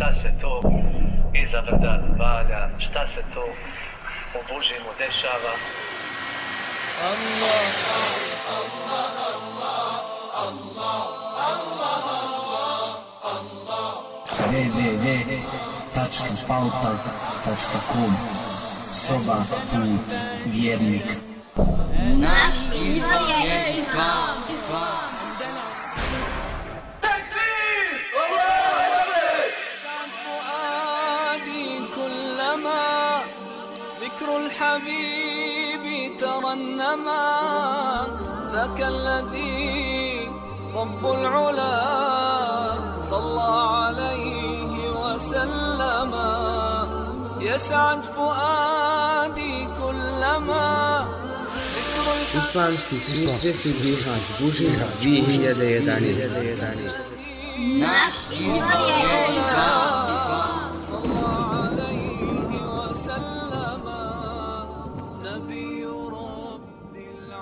šta se to iza brda valja, šta se to u Božimu dešava. Allah, Allah, Allah, Allah, Allah, Allah, www.pautalk.com Soba put vjernik Naš izvor je islam الحبيب ترنما ذاك الذي رب العلا صلى عليه وسلم يسعد فؤادي كلما Islamski svjetski džihad Bužina 2011. Naš izvor je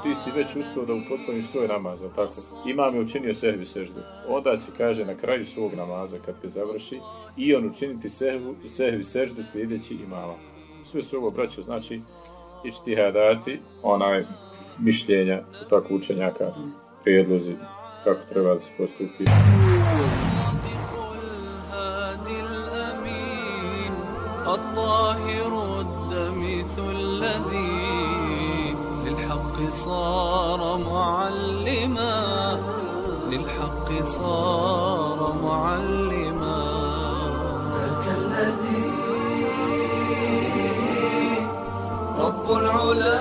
ti si već ustao da upotpuniš svoj namaz, tako? Imam je učinio sehvi seždu. Onda će, kaže, na kraju svog namaza, kad ga završi, i on učiniti sehvu, sehvi seždu sljedeći imama. Sve su ovo, braćo, znači, ići hadati, onaj, mišljenja, tako učenjaka, prijedlozi, kako treba da se postupi. الطاهر الدمث الذي للحق صار معلما للحق صار معلما ذاك الذي رب العلا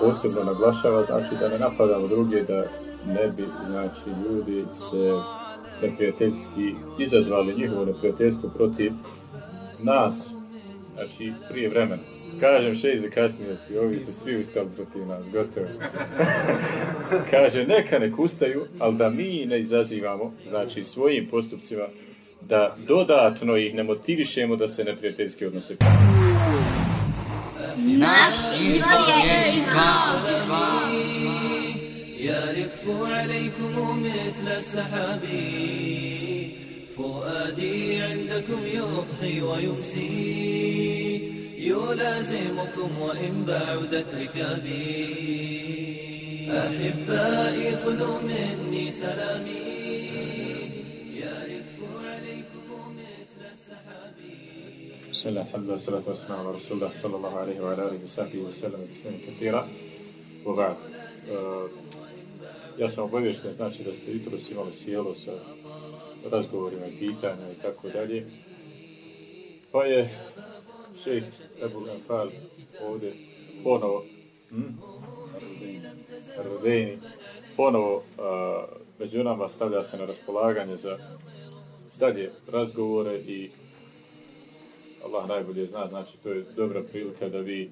posebno naglašava, znači da ne napadamo druge, da ne bi, znači, ljudi se neprijateljski izazvali njihovo neprijateljstvo protiv nas, znači prije vremena. Kažem šeize kasnije si, ovi su svi ustali protiv nas, gotovo. Kaže, neka nek ustaju, ali da mi ne izazivamo, znači svojim postupcima, da dodatno ih ne motivišemo da se neprijateljski odnose. Naš izvor je يرف عليكم مثل السحاب فؤادي عندكم يضحي ويمسي يلازمكم وإن بعدت ركابي. أحبائي خذوا مني سلامي. بسم الله الحمد لله والصلاة والسلام على رسول الله صلى الله عليه وعلى آله وصحبه وسلم بسنة كثيرة وبعد. ja sam obavješten, znači da ste jutros imali sjelo sa razgovorima i pitanja i tako dalje. Pa je šejh Ebu Enfal ovdje ponovo hm? Ardeni ponovo a, među nama stavlja se na raspolaganje za dalje razgovore i Allah najbolje zna, znači to je dobra prilika da vi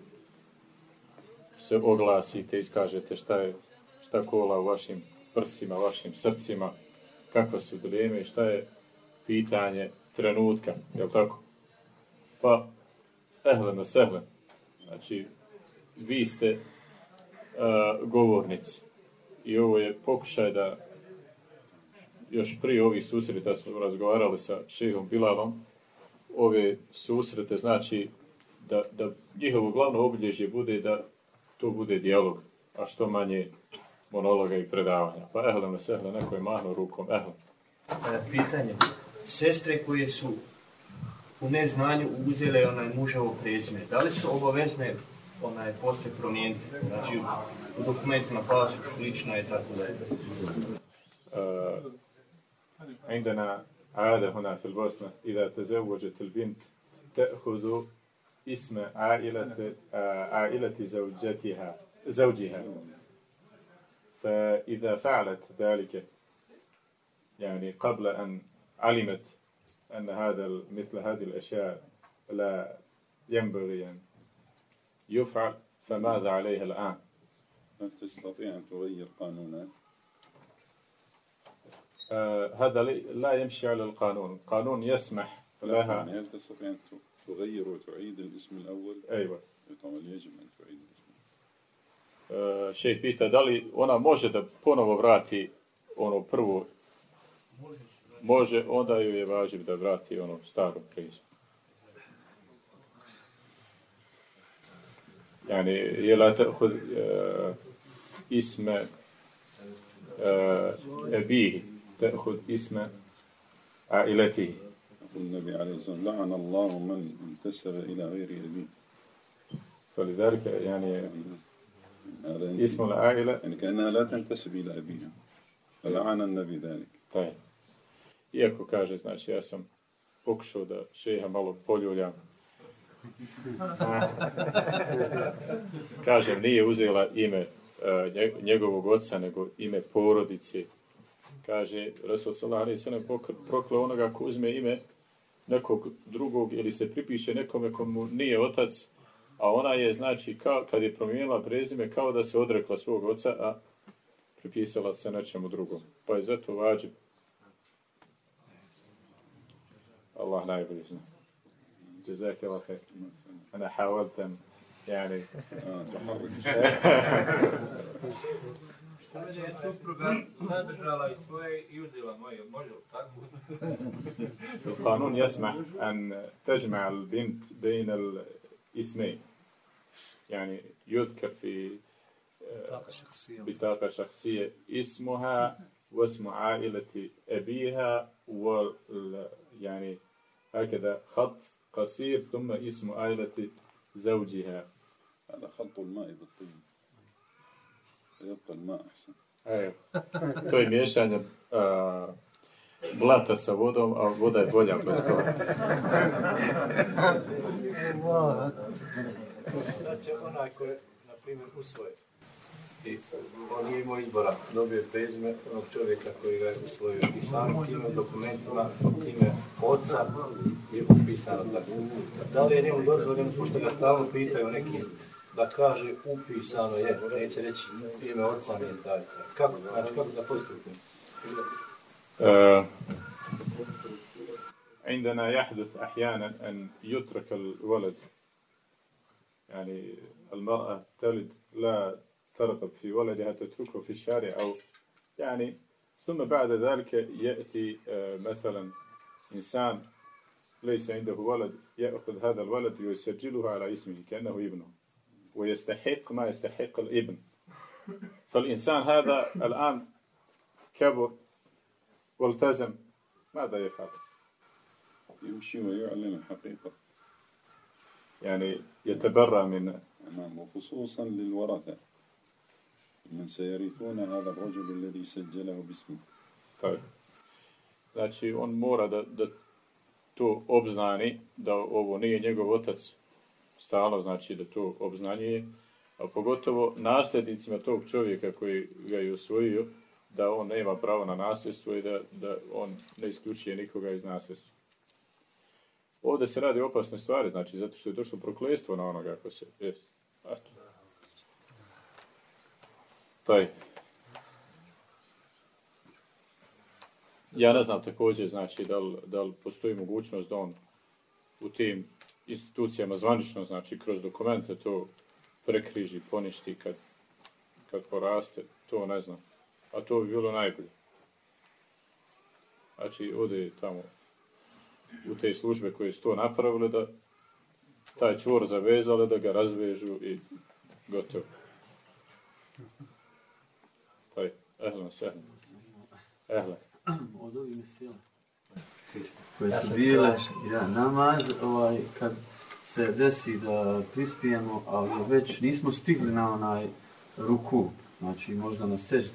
se oglasite, iskažete šta je šta kola u vašim prsima, vašim srcima, kakva su dileme i šta je pitanje trenutka, je li tako? Pa ehlen sehlen. Znači, vi ste uh, govornici. I ovo je pokušaj da još prije ovih susreta smo razgovarali sa šehom Bilalom, ove susrete znači da, da njihovo glavno obilježje bude da to bude dijalog, a što manje monologa i predavanja. Pa ehlen sehlen, neko je mahnuo rukom, ehlen. E, pitanje. Sestre koje su u neznanju uzele onaj muževo prezime. Da li su obavezne onaj posle promijeniti? Znači u dokumentima pasuš, lično je tako da je. عندنا عادة هنا في البوسنة إذا تزوجت البنت تأخذ اسم عائلة عائلة زوجتها زوجها فإذا فعلت ذلك يعني قبل أن علمت أن هذا مثل هذه الأشياء لا ينبغي أن يفعل فماذا عليها الآن؟ هل تستطيع أن تغير قانونا؟ آه هذا لا يمشي على القانون القانون يسمح لها يعني هل تستطيع أن تغير وتعيد الاسم الأول؟ أيوة طبعا يجب أن تعيد الاسم uh, šejh pita da li ona može da ponovo vrati ono prvo može se može, onda ju je važiv da vrati ono staro prezime. يعني هي لا تأخذ اسم أبيه تأخذ اسم عائلته النبي عليه الصلاة والسلام لعن الله من انتسب إلى غير أبيه فلذلك يعني اسم العائلة يعني كأنها لا تنتسب إلى أبيها فلعن النبي ذلك طيب Iako kaže, znači, ja sam pokušao da šeha malo poljuljam. Kažem, nije uzela ime uh, njegovog oca, nego ime porodice. Kaže, Rasul Salah Ali se ne proklao onoga ko uzme ime nekog drugog ili se pripiše nekome komu nije otac, a ona je, znači, kao, kad je promijenila prezime, kao da se odrekla svog oca, a pripisala se nečemu drugom. Pa je zato vađi. Allah najbolje zna. جزاك الله خير أنا حاولت أن يعني Šta je supruga zadržala i svoje i uzela moje, može li tako? القانون يسمح أن تجمع البنت بين الاسمين يعني يذكر في بطاقة شخصية بطاقة شخصية اسمها واسم عائلة أبيها و يعني هكذا خط قصير ثم اسم عائلة زوجها هذا خلط الماء بالطين يبقى الماء أحسن أيوه to je miješanje uh, blata sa vodom, a voda je bolja bez blata. Znači, onaj ko je, na primjer, usvoje, i on nije imao izbora, dobio je prezime onog čovjeka koji ga je usvojio i sam tim dokumentima, ime oca je upisano tako. Da li je njemu dozvoljeno, pošto ga stalno pitaju nekim, da kaže upisano je, neće reći ime oca nije taj. Kako, znači kako da postupim? عندنا يحدث أحيانا أن يترك الولد يعني المرأة تلد لا ترغب في ولدها تتركه في الشارع أو يعني ثم بعد ذلك يأتي مثلا إنسان ليس عنده ولد يأخذ هذا الولد ويسجله على اسمه كأنه ابنه ويستحق ما يستحق الابن. فالإنسان هذا الآن كبر والتزم ماذا يفعل؟ يمشي ويعلن الحقيقة. يعني يتبرأ من وخصوصا للورثة Men se jerifune hada rođuli ljudi se djela u bismu. Tako. Znači, on mora da, da to obznani, da ovo nije njegov otac stalo, znači da to obznanje a pogotovo nasljednicima tog čovjeka koji ga je osvojio, da on nema pravo na nasljedstvo i da, da on ne isključuje nikoga iz nasljedstva. Ovdje se radi opasne stvari, znači, zato što je došlo proklestvo na onoga ko se... Jest. Taj. Ja ne znam također, znači, da li, da li postoji mogućnost da on u tim institucijama zvanično, znači, kroz dokumente to prekriži, poništi kad, kad poraste, to ne znam. A to bi bilo najbolje. Znači, ode tamo u te službe koje su to napravile, da taj čvor zavezale, da ga razvežu i gotovo. Ehlan, sehlan. Ehlan. Od ovih mesela. Koje su bile, ja, namaz, ovaj, kad se desi da prispijemo, ali već nismo stigli na onaj ruku, znači možda na sežd.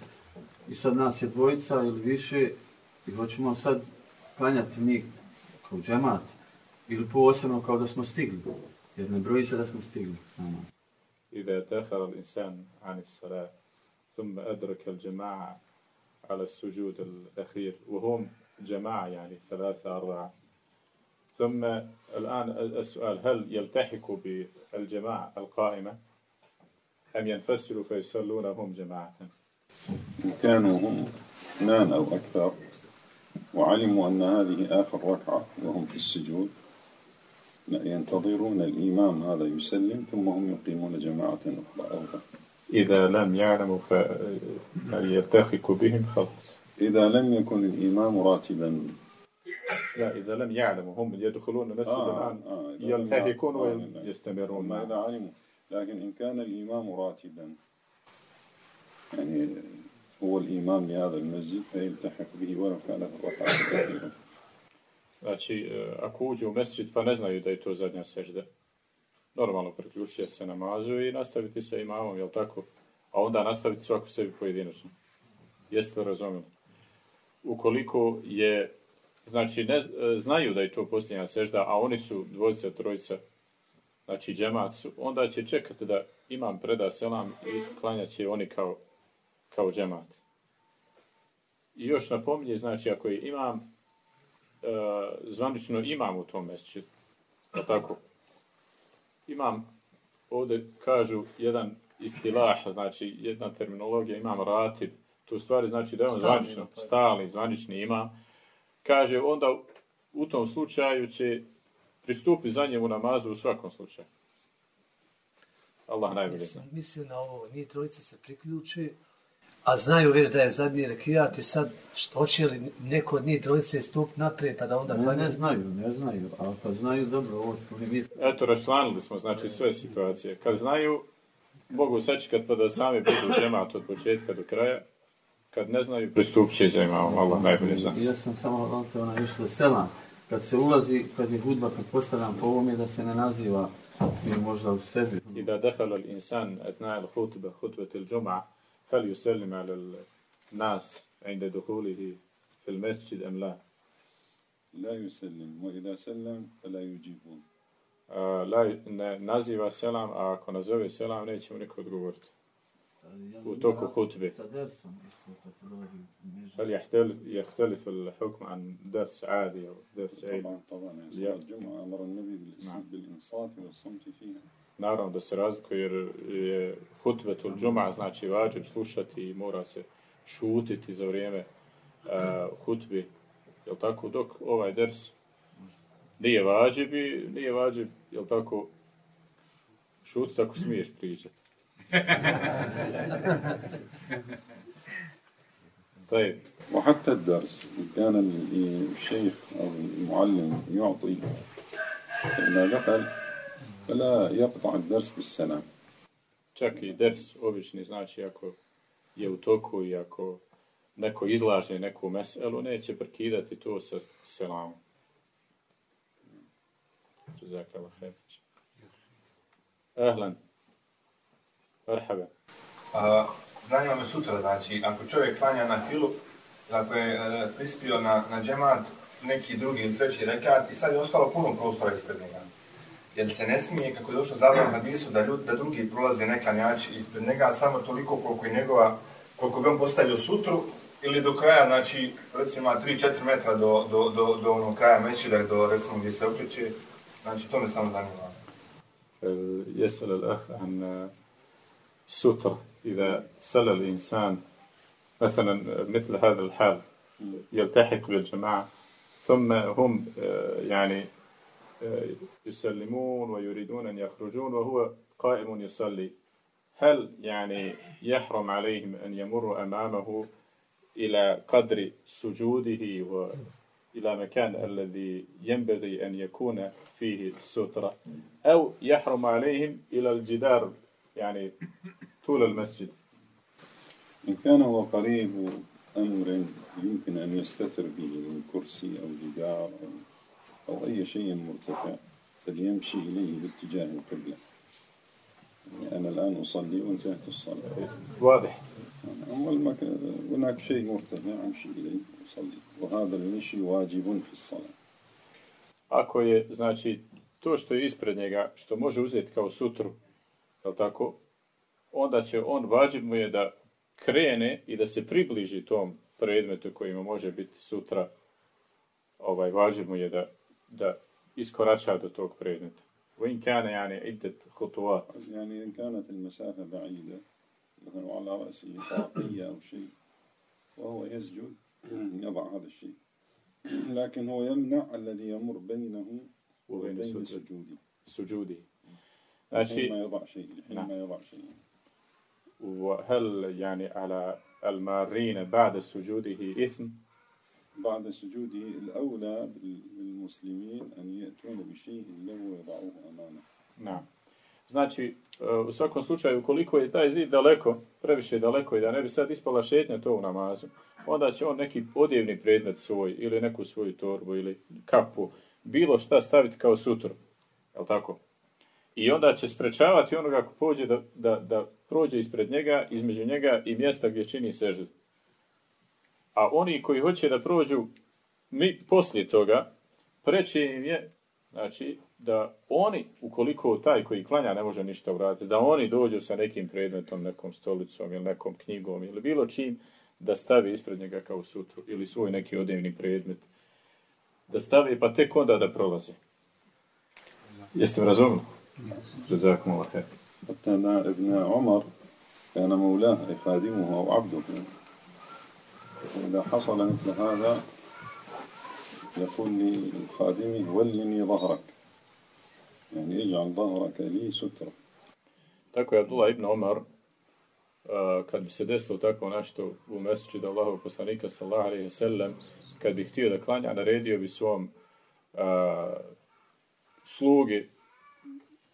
I sad nas je dvojica ili više i hoćemo sad klanjati mi kao džemat ili posebno kao da smo stigli, jer ne broji se da smo stigli namaz. Ide je tehal insan anis salat. ثم أدرك الجماعة على السجود الأخير وهم جماعة يعني ثلاثة أربعة. ثم الآن السؤال هل يلتحق بالجماعة القائمة؟ أم ينفصلوا فيصلون هم جماعة؟ إن كانوا هم اثنان أو أكثر وعلموا أن هذه آخر ركعة وهم في السجود ينتظرون الإمام هذا يسلم ثم هم يقيمون جماعة أخرى. أو إذا لم يعلموا فيلتحق بهم خلاص إذا لم يكن الإمام راتبا. لا إذا لم يعلموا هم يدخلون المسجد آه، الآن آه، يعلم- آه، ويستمرون. ما إذا علموا؟ لكن إن كان الإمام راتبا يعني هو الإمام لهذا المسجد فيلتحق به ولو كان في الركعة Znači, ako uđu u mesčit pa ne znaju da je to zadnja sežda, normalno priključiti se namazu i nastaviti sa imamom, jel tako? A onda nastaviti svako sebi pojedinačno. Jeste li razumjeli? Ukoliko je, znači, ne, znaju da je to posljednja sežda, a oni su dvojica, trojica, znači džemat su, onda će čekati da imam preda selam i klanjat će oni kao, kao džemat. I još napominje, znači, ako je imam e, zvanično imam u tom mesčidu. Tako? Imam, ovdje kažu jedan istilah, znači jedna terminologija, imam ratib, to stvari znači da je on Stalni, zvanično, pa- stalni, zvanični imam. Kaže, onda u tom slučaju će pristupi za njemu namazu u svakom slučaju. Allah najbolje zna. Mislim, na ovo, nije trojica se priključe, a znaju već da je zadnji rekiat i sad što će li neko od njih trojice stup naprijed pa da onda... Ne, ne znaju, ne znaju, a pa znaju dobro ovo smo mi mislili. Eto, raštvanili smo znači sve situacije. Kad znaju, mogu seći kad pa da sami budu džemat od početka do kraja, kad ne znaju, pristup će zemao, malo najbolje zna. Ja sam samo ono na više selam. Kad se ulazi, kad je hudba, kad postavljam po ovom je da se ne naziva, je možda u sebi. I da dehalo insan etna il hutbe, hutbe til džuma'a, فليسلم على الناس عند دخوله في المسجد أم لا لا يسلم وإذا سلم فلا يجيبون a, la, ne naziva selam, a ako nazove selam neće mu niko odgovoriti. U toku hutbe. Sa dersom, kad se dolazi među. Ali jehtelif al-hukm an ders adi, ders adi. Taban, taban, je sada džuma, amara nabi bil-insat, bil-insat, bil-samti fina. نعم. بالإنصات والصمت فيها Naravno da se razlikuje jer je hutbetul džuma znači vađib slušati i mora se šutiti za vrijeme uh, hutbi. Jel tako? Dok ovaj ders nije vađib i nije vađib, jel tako, šutiti ako smiješ pričati. طيب وحتى الدرس إن كان ال- الشيخ أو المعلم يعطي فإذا دخل فلا يقطع الدرس بالسلام čak i ders obični, znači ako je u toku i ako neko izlaže neku meselu, neće prekidati to sa selamom. Jazakala khair. Ahlan. Marhaba. A, zanima me sutra, znači, ako čovjek klanja na filu, ako je e, prispio na, na džemat, neki drugi ili treći rekat i sad je ostalo puno prostora ispred njega. Jer se ne smije, kako je došlo zabavno na hadisu, da, ljudi, da drugi prolaze neklanjači ispred njega, samo toliko koliko je njegova, koliko bi on postavio sutru, ili do kraja, znači, recimo ima 3-4 metra do, do, do, do onog kraja mesčida, do recimo gdje se okreće, znači to me samo zanima. يسأل الأخ عن الستر إذا سل الإنسان مثلا مثل هذا الحال يلتحق بالجماعة ثم هم آه، يعني آه، يسلمون ويريدون أن يخرجون وهو قائم يصلي. هل يعني يحرم عليهم أن يمروا أمامه إلى قدر سجوده وإلى مكان الذي ينبغي أن يكون فيه السترة أو يحرم عليهم إلى الجدار يعني طول المسجد؟ إن كان هو قريب أمر يمكن أن يستتر به من كرسي أو جدار أو, أو أي شيء مرتفع فليمشي إليه باتجاه القبلة يعني أنا الآن أصلي وانتهت الصلاة واضح أما المكان هناك شيء مرتفع أمشي إليه وأصلي وهذا المشي واجب في الصلاة Ako je, znači, to što je ispred njega, što može uzeti kao sutru, je tako, onda će on, vađib mu je da krene i da se približi tom predmetu koji mu može biti sutra, ovaj, vađib mu je da, da iskorača do tog predmeta. وإن كان يعني عدة خطوات. يعني إن كانت المسافة بعيدة مثلا على رأسه طاقية أو شيء وهو يسجد يضع هذا الشيء. لكن هو يمنع الذي يمر بينه وبين وبين. سجوده. سجوده. حينما يضع شيء حينما يضع شيء. وهل يعني على al-marine ba'da sujudihi ithm بعد سجوده الأولى بالمسلمين أن يأتون بشيء له ويضعوه أمامه Na. Znači, e, u svakom slučaju, koliko je taj zid daleko, previše daleko i da ne bi sad ispala šetnja to u namazu, onda će on neki odjevni predmet svoj, ili neku svoju torbu, ili kapu, bilo šta staviti kao sutru. Je tako? I onda će sprečavati onoga ako pođe da, da, da prođe ispred njega, između njega i mjesta gdje čini sežu. a oni koji hoće da prođu mi poslije toga, preći im je, znači, da oni, ukoliko taj koji klanja ne može ništa uraditi, da oni dođu sa nekim predmetom, nekom stolicom ili nekom knjigom ili bilo čim, da stavi ispred njega kao sutru ili svoj neki odjevni predmet, da stavi pa tek onda da prolazi. Jeste mi razumno? Žezak mu lahe. Ibn Omar, kana mu la, ihadimu, abdu, وإذا حصل مثل هذا يقول لخادمه ولني ظهرك يعني اجعل ظهرك لي سترة Tako je Abdullah ibn Omar, uh, kad bi se desilo tako nešto u meseči da Allahov poslanika sallallahu alaihi sallam, kad bi htio da klanja, naredio bi svom uh, slugi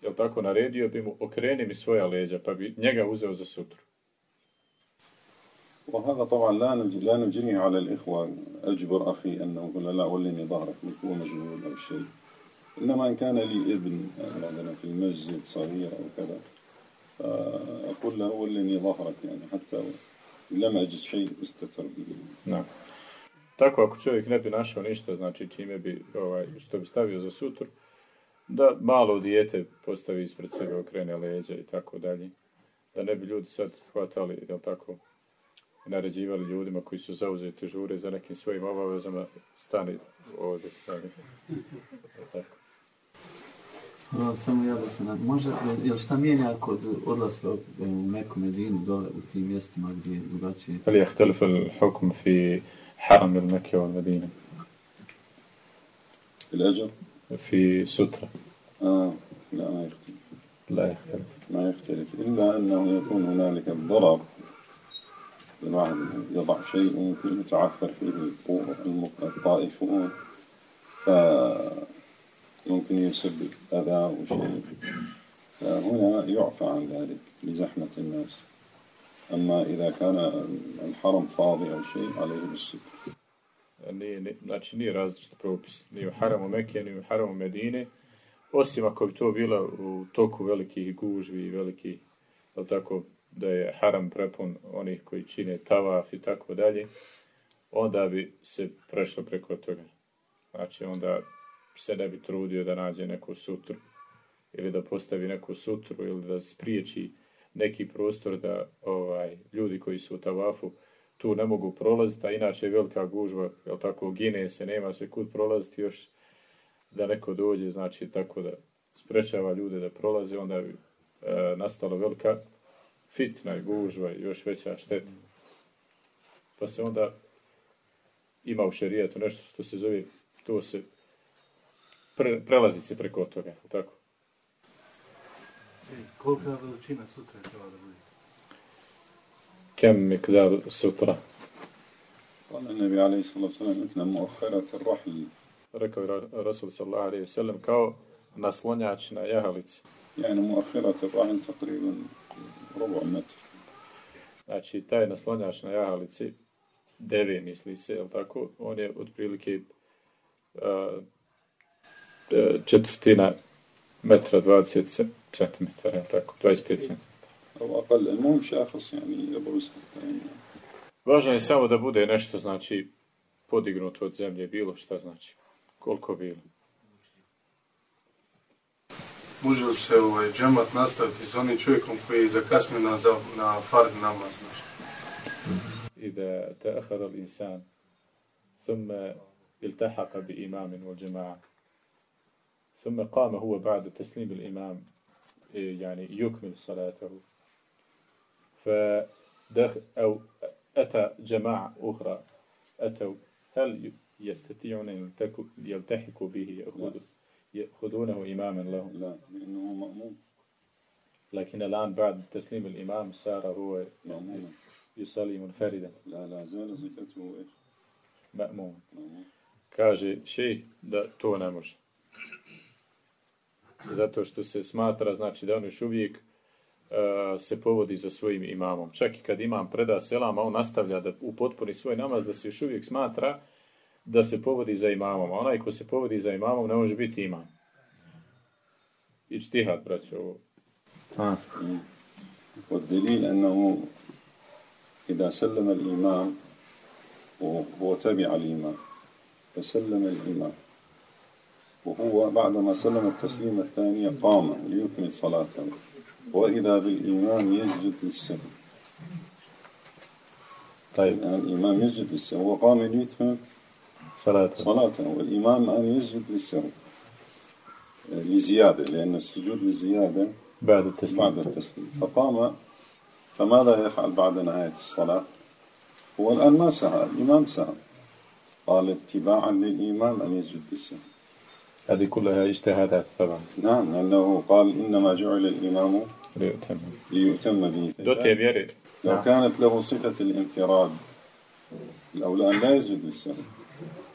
jel tako, naredio bi mu, okreni mi svoja leđa, pa bi njega uzeo za sutru. وهذا طبعا لا لا نجريه على الإخوة أجبر أخي أنه يقول لا ولني ظهرك هو مجنون أو شيء إنما إن كان لي ابن مثلا في المسجد صغير أو كذا أقول له ولني ظهرك يعني حتى لم أجد شيء استتر به نعم Tako ako čovjek ne bi našao ništa, znači čime bi, ovaj, što bi stavio za sutru, da malo dijete postavi ispred sebe, okrene leđa i tako dalje. Da ne bi ljudi sad hvatali, jel tako, naređivali ljudima koji su zauzeti žure za nekim svojim obavezama, stani ovdje. Tako. No, samo ja da se na... Može, jel šta mijenja kod odlaska u Meku Medinu dole u tim mjestima gdje je drugačije? Ali je htelifu l'hukum fi haram il Mekke wal Medine? الأجر؟ في سترة آه لا ما يختلف لا يختلف ما يختلف إلا أنه يكون هنالك الضرر الواحد يضع شيء ممكن يتعثر فيه الطائفون فيمكن يسبب أذى أو شيء فهنا يعفى عن ذلك لزحمة الناس. أما إذا كان الحرم فاضي أو شيء عليه بالستر nije, nije, znači nije različit propis, ni u haramu Mekije, ni u haramu Medine, osim ako bi to bilo u toku velikih gužvi i velikih, tako, da je haram prepun onih koji čine tavaf i tako dalje, onda bi se prešlo preko toga. Znači onda se ne bi trudio da nađe neku sutru ili da postavi neku sutru ili da spriječi neki prostor da ovaj ljudi koji su u tavafu tu ne mogu prolaziti, a inače je velika gužva, jel tako, gine se, nema se kud prolaziti još da neko dođe, znači tako da sprečava ljude da prolaze, onda bi e, nastala velika fitna i gužva još veća šteta. Pa se onda ima u šerijetu nešto što se zove, to se pre, prelazi se preko toga, tako. E, kolika veličina sutra treba da bude? Kem mi sutra? Kale nebi alaihi sallatu sallam, ne muhajrat rahim. Rekao je Rasul sallallahu alaihi sallam, kao naslonjač na jahalici. Ja ne muhajrat rahim, takriven, probao imati. Znači, taj naslonjač na jahalici, deve misli se, je tako? On je otprilike uh, četvrtina metra, 20 cm, je tako? 25 cm. Važno je samo da bude nešto, znači, podignuto od zemlje, bilo šta znači, koliko bilo. Može li se ovaj džemat nastaviti s onim čovjekom koji je zakasnio na, na fard namaz, znači? إذا تأخر الإنسان ثم التحق بإمام والجماعة ثم قام هو بعد تسليم الإمام يعني يكمل صلاته فدخل أو أتى جماعة أخرى أتوا هل يستطيعون أن يلتحقوا به يأخذونه إماما لهم لا لأنه مأموم لكن الآن بعد تسليم الإمام صار هو مأموما يصلي منفردا لا لا زال صفته إيش مأموم مأموم. kaže šej da to ne može. Zato što se smatra, znači da on još uvijek uh, se povodi za svojim imamom. Čak i kad imam preda selam, a on nastavlja da upotpuni svoj namaz, da se još uvijek smatra da se povodi za imamom. Onaj ko se povodi za imamom ne može biti imam. I čtihat, braćo, ovo. مم. والدليل أنه إذا سلم الإمام وهو تبع الإمام فسلم الإمام وهو بعدما سلم التسليم الثاني قام ليكمل صلاته وإذا بالإمام يسجد للسهو طيب الإمام يسجد للسهو وقام ليتمم صلاة. صلاته والإمام الآن يسجد للسهو آه، لزيادة لأن السجود للزيادة بعد التسليم. بعد التسليم. فقام فماذا يفعل بعد نهاية الصلاة؟ هو الآن ما سهى الإمام سهى قال اتباعا للإمام أن يسجد للسهو هذه كلها اجتهادات طبعا. نعم لأنه قال إنما جعل الإمام ليؤتم. ليؤتم به. لو كانت له صفة الانفراد الأولى أن لا يسجد للسهو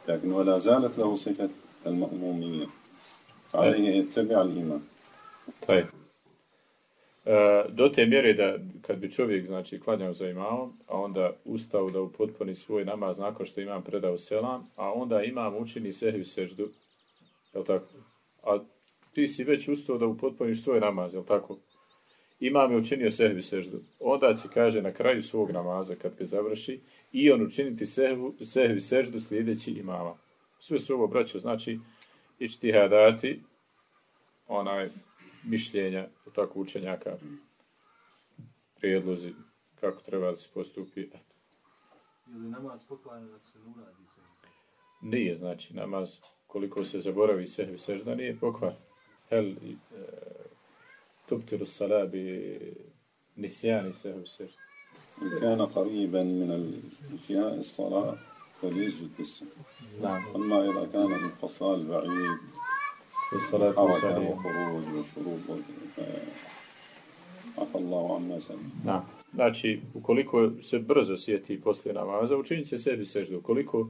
لكن ولا زالت له صفة المأمومية فعليه يتبع الإمام Taj. E, do te mjere da kad bi čovjek znači klanjao za imamom, a onda ustao da upotpuni svoj namaz nakon što imam predao selam, a onda imam učini sehvi seždu, je tako? A ti si već ustao da upotpuniš svoj namaz, je tako? Imam je učinio sehvi seždu. Onda će, kaže, na kraju svog namaza, kad ga završi, i on učiniti sehvu, sehvi seždu sljedeći imama. Sve su ovo, braćo, znači, ištihadati, onaj, mišljenja, tako učenjaka, prijedlozi, kako treba da se postupi. Je li namaz pokvaran ako se ne uradi se? Nije, znači, namaz, koliko se zaboravi sehvi sežda, nije pokvar. Hel, e, tubtiru salabi, nisjani sehvi sežda. إن كان قريبا من انتهاء الصلاة فليسجد للسهو نعم أما إذا كان انفصال بعيد الصلاة حركة والسلام. وخروج وشروط عفى الله عما سلم Na. Znači, ukoliko se brzo sjeti poslije namaza, učinit će sebi seždu. Ukoliko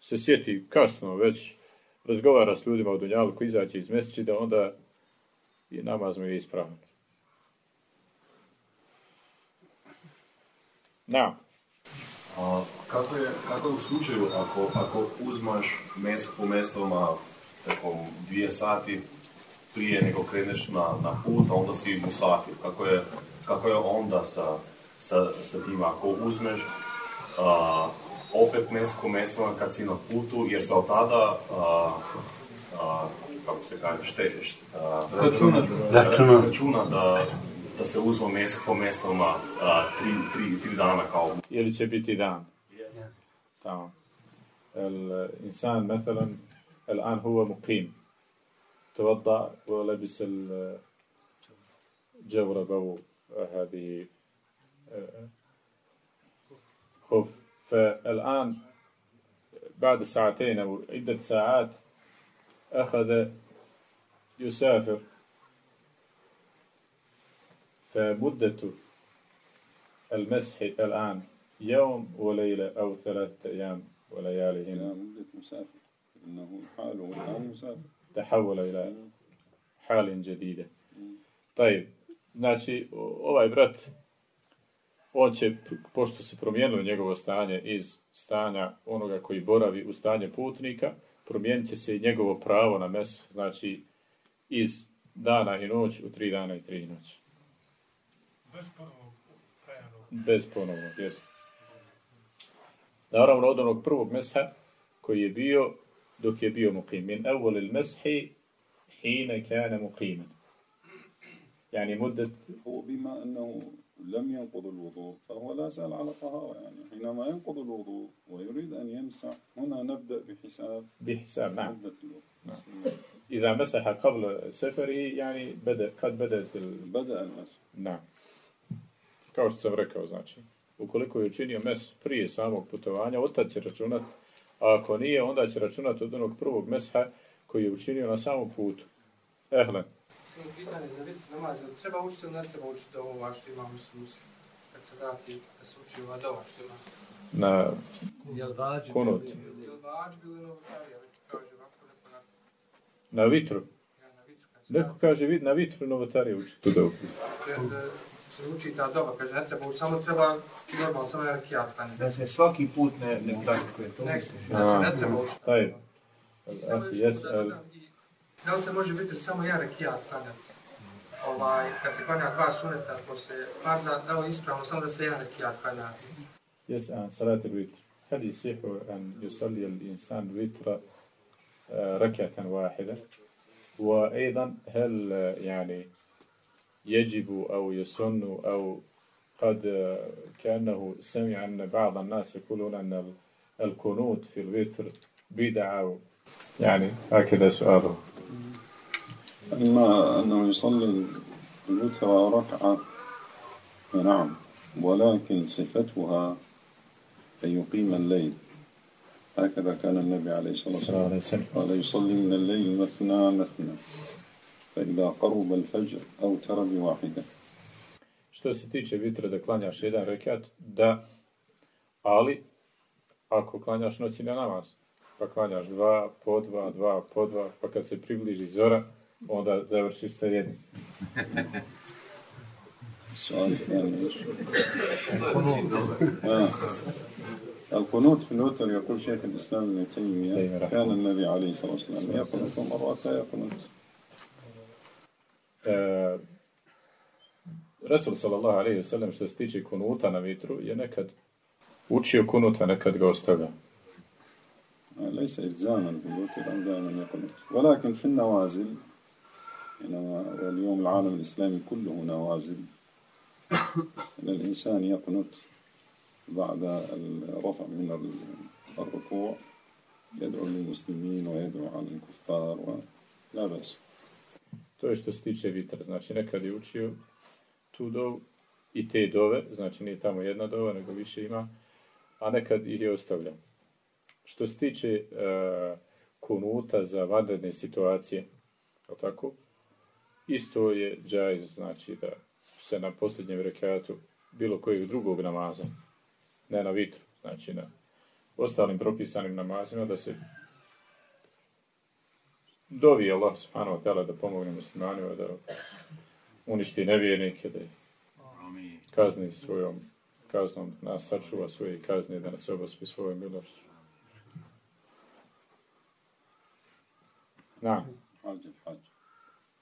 se sjeti kasno, već razgovara s ljudima u Dunjalu koji izađe iz mesečida, onda i namaz mu je ispravan. Na. A kako je, kako je u slučaju ako, ako uzmaš mes po mestovama tijekom dvije sati prije nego kreneš na, na put, a onda si musafir? Kako je, kako je onda sa, sa, sa tim ako uzmeš a, opet mes po kad si na putu, jer se od tada a, a, kako se kaže, šte, št, a, Računa. računa, računa da, da se uzme mes po mestovama a, tri, tri, tri dana kao ili će biti dan. تمام الإنسان مثلا الآن هو مقيم توضأ ولبس الجورب أو هذه خف فالآن بعد ساعتين أو عدة ساعات أخذ يسافر فمدة المسح الآن يوم وليلة أو ثلاثة أيام وليالي إلى هنا مدة مسافر إنه حاله الآن مسافر تحول إلى حال جديدة طيب znači o- ovaj brat on će, pošto se promijenilo njegovo stanje iz stanja onoga koji boravi u stanje putnika, promijenit će se i njegovo pravo na mes, znači iz dana i noć u tri dana i tri noći. Bez ponovnog trajanog. Bez ponovnog, jesu. Naravno, od onog prvog mesha koji je bio dok je bio muqim. Min evvel il meshi hine kane muqiman. Yani muddet هو بما أنه لم ينقض الوضوء فهو لا زال على طهارة يعني حينما ينقض الوضوء ويريد أن يمسح هنا نبدأ بحساب بحساب نعم مدة الوضوء إذا مسح قبل سفره يعني بدأ قد بدأت ال... بدأ المسح نعم kao što sam rekao, znači, ukoliko je učinio mes prije samog putovanja, otad će računat, a ako nije, onda će računat od onog prvog mesha koji je učinio na samom putu. Ehle, Samo pitanje za vid namaz, jel treba učiti ili ne treba učiti ovo što imamo s muslim? Kad se dati da se uči ova dova što ima? Na Jel vađi? kunut. Ili novotarija, na... Na vitru. Neko kaže vid na vitru novotarije uči tu dobu. Uči ta doba, kaže ne treba, samo treba normalno, samo jedan kijat klanjati. Da se svaki put ne, ne praktikuje to. Ne, misliš? da se ne treba učiti. Taj. Još Jes, da dodam i da li se može biti samo jedan rekiat klanjati? Ovaj, kad se klanja dva suneta posle farza, da li ispravno samo da se jedan rekiat klanja? يسأل صلاة الوتر هل يصح أن يصلي الإنسان الوتر آه، ركعة واحدة وأيضا هل آه، يعني يجب أو يسن أو قد كأنه سمع أن بعض الناس يقولون أن ال- القنوت في الوتر بدعة يعني هكذا سؤاله. أما أنه يصلي الوتر ركعة. فنعم ولكن صفتها أن يقيم الليل. هكذا كان النبي عليه الصلاة والسلام. قال يصلي من الليل مثنى مثنى. فإذا قرب الفجر أوتر بواحدة Što se tiče vitra da klanjaš jedan rekat, da, ali ako klanjaš noćni namaz, pa klanjaš dva, po dva, dva, po dva, pa kad se približi zora, onda završiš sa jednim. السؤال الثاني ايش؟ آه. القنوت في الوتر يقول شيخ الاسلام ابن تيميه كان النبي عليه الصلاه والسلام يقنط مرات لا يقنط E, Resul sallallahu alaihi wasallam što se tiče kunuta na vitru je nekad učio kunuta, nekad ga ostavlja. ليس في الوتر ان دائما يقنط ولكن في النوازل حينما واليوم العالم الاسلامي كله نوازل ان الانسان يقنط بعد الرفع من الركوع يدعو للمسلمين ويدعو على الكفار ولا بأس To je što se tiče vitra. Znači, nekad je učio tu dovu i te dove, znači nije tamo jedna dova, nego više ima, a nekad ih je ostavljao. Što se tiče e, kunuta za vanredne situacije, je tako? Isto je džajz, znači da se na posljednjem rekatu bilo kojeg drugog namaza, ne na vitru, znači na ostalim propisanim namazima, da se dovi Allah subhanahu wa ta'ala da pomogne muslimanima da uništi nevjernike, da kazni svojom kaznom, da nas sačuva svoje kazne, da nas obaspi svoje milošće. Na.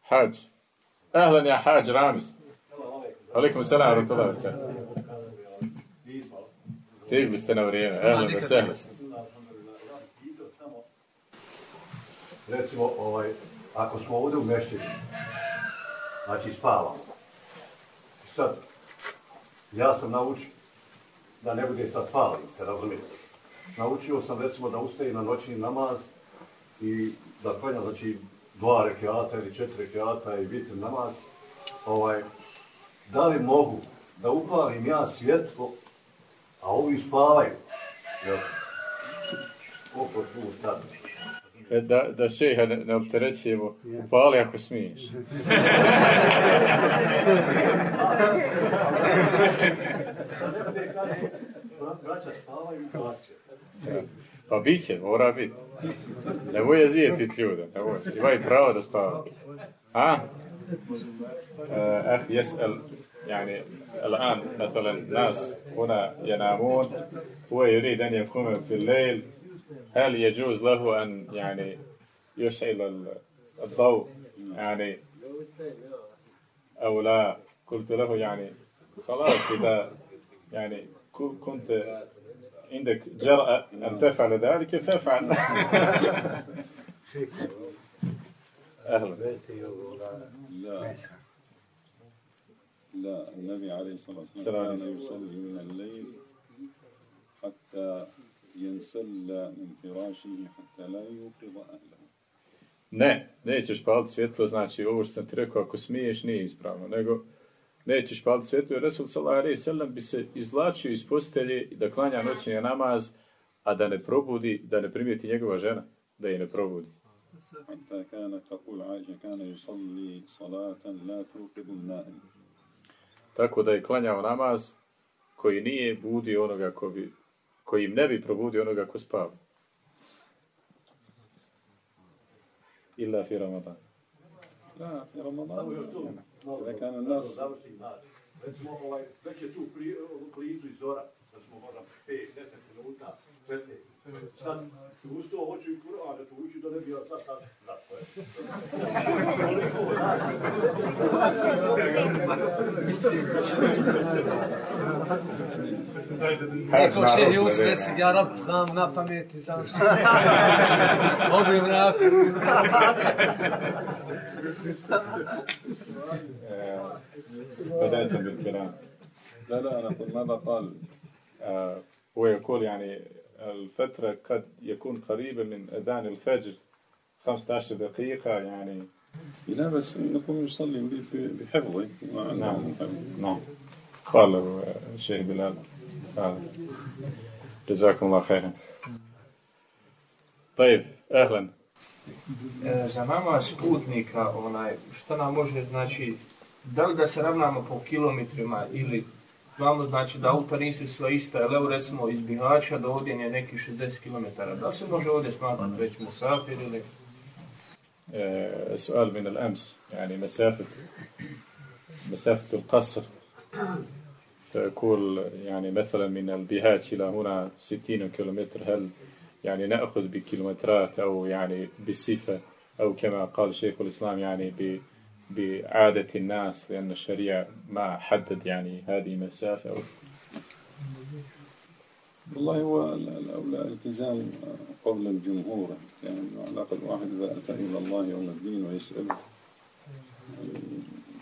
Hađ. Ahlan ja Hađ Ramiz. Alaikum salam, barakatuh. Ti biste na vrijeme. Ehlen, veselost. Recimo, ovaj, ako smo ovdje u mešćini, znači spavamo. I sad, ja sam naučio da ne bude sad pali, se razumijete. Naučio sam recimo da ustaje na noćni namaz i da klanja, znači, dva rekiata ili četiri rekiata i vitr namaz. Ovaj, da li mogu da upalim ja svjetlo, a ovi spavaju? Jel? Koliko tu sad? E, Da, da šeha ne, ne opterećujemo, upali ako smiješ. Ne braća spavaju u. Pa bit će, mora biti. Nemoj jezijetit ljude, nemoj. Imaju pravo da spava. A? أخ يسأل يعني الآن مثلا ناس هنا ينامون هو يريد أن يقوم في الليل هل يجوز له أن يعني يشعل ال- الضوء؟ يعني أو لا؟ قلت له يعني خلاص إذا يعني كنت عندك جرأة أن تفعل ذلك فافعل. أهلا. لا لا. النبي عليه الصلاة والسلام السلام كان. يصلي من الليل حتى ينسل من فراشه حتى لا يوقظ أهله Ne, nećeš paliti svjetlo, znači ovo što sam ti rekao, ako smiješ, nije ispravno, nego nećeš paliti svjetlo, jer Resul sallallahu alejhi ve sellem bi se izvlačio iz postelje da klanja noćni namaz, a da ne probudi, da ne primijeti njegova žena, da je ne probudi. حتى كانت تقول عائشة كان يصلي صلاة لا توقظ النائم Tako da je klanjao namaz, koji nije budio onoga ko bi, koji im ne bi probudio onoga ko spava. Illa fi Ramadan. Da, fi Ramadan. Samo još tu. Nas. Recimo, ovaj, već je tu blizu iz zora, da smo možda 5-10 minuta, 15. Sen Yunus da hava çocukları adet o üçü de bir yasa sen Rekao še i ja rab znam na pameti, znam što. بدأت بالكلام لا لا أنا ماذا قال هو يقول يعني الفترة قد يكون قريبة من أذان الفجر. 15 دقيقة يعني. لا بس نكون نصلي بحفظه. نعم. نعم. قال الشيخ بلال. قال. جزاكم الله خيرا. طيب أهلا. E, za namaz putnika, onaj, šta nam može, znači, da li da se ravnamo po kilometrima ili Glavno znači da auta nisu sve ista, jer evo recimo iz Bihaća do ovdje je neki 60 km. Da se može ovdje smatrati već musafir ili... سؤال من الأمس يعني مسافة مسافة القصر فيقول يعني مثلا من البيهات إلى هنا 60 كيلومتر هل يعني نأخذ بكيلومترات أو يعني بصفة أو كما قال شيخ الإسلام يعني ب بعادة الناس لأن الشريعة ما حدد يعني هذه مسافة. أو والله هو ال- الأولى التزام قول الجمهور يعني على الأقل واحد إذا أتى إلى الله يوم الدين ويسأله.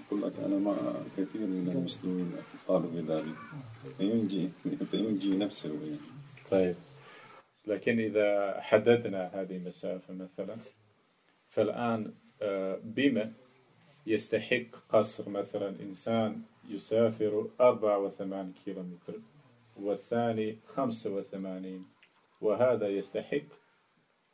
يقول لك أنا مع كثير من المسلمين قالوا بذلك. فينجي فينجي نفسه يعني. طيب. لكن إذا حددنا هذه المسافة مثلا فالآن آه، بما يستحق قصر مثلا إنسان يسافر 84 كيلومتر والثاني 85 وهذا يستحق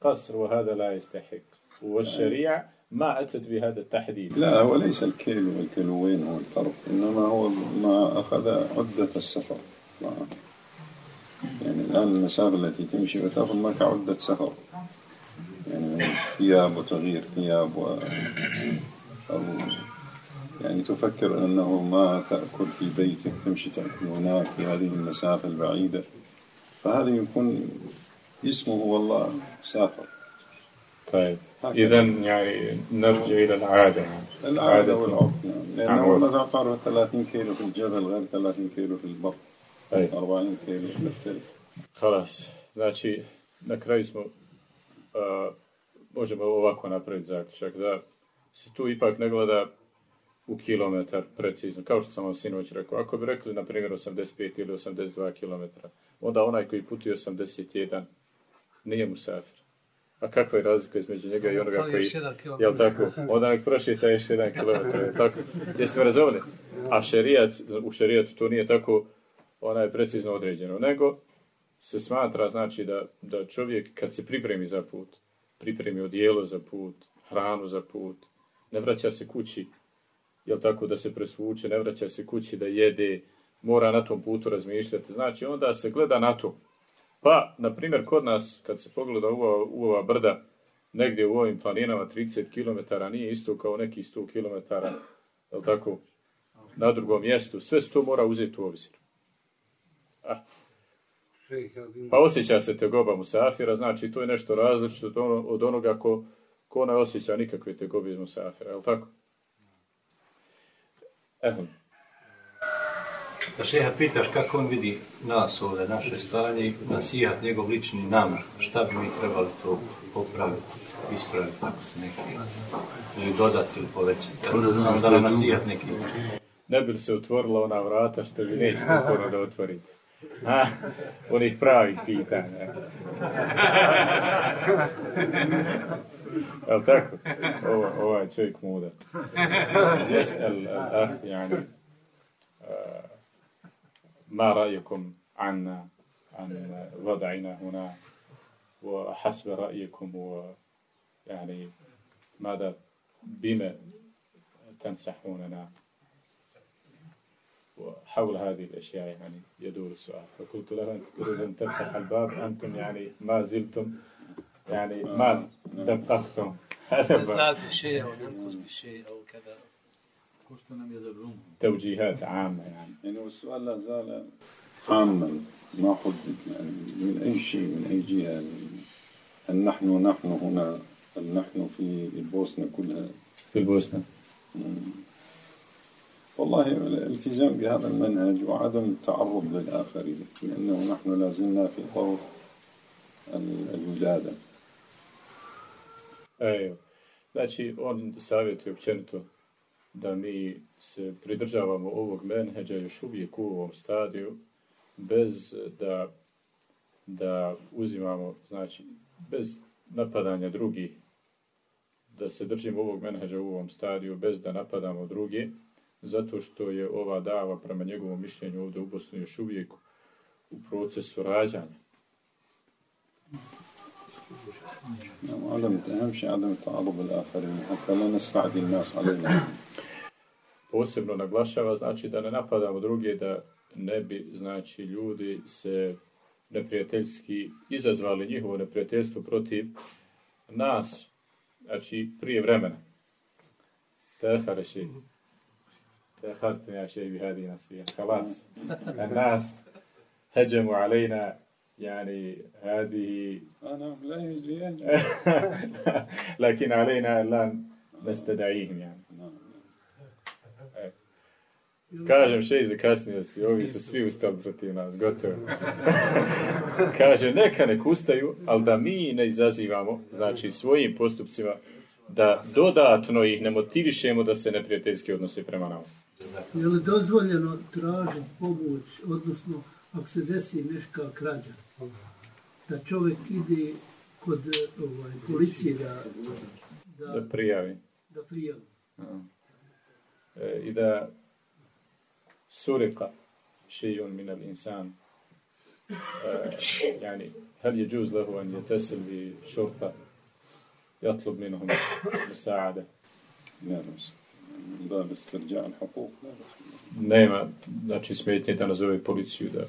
قصر وهذا لا يستحق. والشريعة ما أتت بهذا التحديد. لا هو ليس الكيلو والكيلوين هو الفرق إنما هو ما أخذ عدة السفر. يعني الآن المسافة التي تمشي وتأخذ معك عدة سفر. يعني ثياب وتغيير ثياب و أو يعني تفكر أنه ما تأكل في بيتك تمشي تأكل هناك في هذه المسافة البعيدة. فهذا يكون اسمه والله سافر طيب. إذا يعني نرجع إلى العادة. يعني. العادة والعرف نعم لأنه مثلا قالوا 30 كيلو في الجبل غير 30 كيلو في البر. أي. 40 كيلو تختلف Halas. Znači, na kraju smo, a, možemo ovako napraviti zaključak, da se tu ipak ne gleda u kilometar precizno, kao što sam vam sinoć rekao. Ako bi rekli, na primjer, 85 ili 82 kilometra, onda onaj koji putuje 81 nije musafir. A kakva je razlika između njega i onoga koji... Jel tako? Onda nek prošeta još jedan kilometar, jel tako? Jeste me razumeli? A šerijat, u šerijatu to nije tako ona je precizno određeno, nego se smatra znači da, da čovjek kad se pripremi za put, pripremi odijelo za put, hranu za put, ne vraća se kući, jel tako da se presvuče, ne vraća se kući da jede, mora na tom putu razmišljati. Znači onda se gleda na to. Pa, na primjer, kod nas, kad se pogleda u ova, u ova brda, negdje u ovim planinama 30 km nije isto kao neki 100 km, jel tako, na drugom mjestu. Sve se to mora uzeti u obzir. A, pa osjeća se tegoba musafira, znači to je nešto različito od, ono, od onoga ko, ko ne osjeća nikakve tegobe iz musafira, je li tako? Evo, Da šeha pitaš kako on vidi nas ovdje, naše stanje i nasijat njegov lični namr, šta bi mi trebali to popraviti, ispraviti, ako se neki, ili dodati ili povećati. Da nam nasijat neki. ne bi se otvorila ona vrata što vi nećete puno da otvorite. A, onih pravih pitanja. Jel tako? Ovo, ovaj čovjek mudar. يسأل الأخ يعني آه، ما رأيكم عنا عن وضعنا هنا وحسب رأيكم ويعني ماذا بما تنصحوننا وحول هذه الأشياء يعني يدور السؤال فقلت له أنت تريد أن تفتح الباب أنتم يعني ما زلتم يعني ما دققتم. هذا نزداد بالشيء أو ننقص بالشيء أو كذا. توجيهات عامة يعني. يعني والسؤال لا زال عاما ما حدد يعني من أي شيء من أي جهة. يعني هل نحن نحن هنا؟ هل نحن في البوسنة كلها؟ في البوسنة والله الالتزام بهذا المنهج وعدم التعرض للآخرين لأنه نحن لا زلنا في طور الولادة. E, znači on savjetuje općenito da mi se pridržavamo ovog menheđa još uvijek u ovom stadiju bez da da uzimamo znači bez napadanja drugih da se držimo ovog menheđa u ovom stadiju bez da napadamo drugi zato što je ova dava prema njegovom mišljenju ovdje u Bosni još uvijek u procesu rađanja. عدم أهم شيء عدم التعرض للآخرين حتى لا نستعدي الناس علينا. Posebno naglašava znači da ne napadamo druge, da ne bi znači ljudi se neprijateljski izazvali njihovo neprijateljstvo protiv nas, znači prije vremena. تأخر شيء تأخرت يا شيء بهذه نصيحة خلاص الناس هجموا علينا يعني هذه أنا لا يجري لكن علينا أن لا نستدعيهم يعني Kažem, še zakasnio si, ovi su svi ustali protiv nas, gotovo. Kaže, neka nek ustaju, ali da mi ne izazivamo, znači svojim postupcima, da dodatno ih ne motivišemo da se neprijateljski odnose prema nama. Je li dozvoljeno tražiti pomoć, odnosno ako se desi neška krađa, da čovjek ide kod ovaj, policije da, da, da prijavi. Da prijavi. E, I da سرق شيء من الإنسان يعني هل يجوز له أن يتصل بشرطة يطلب منهم مساعدة لا بس من باب استرجاع الحقوق لا بس nema znači smetnje da nazove policiju da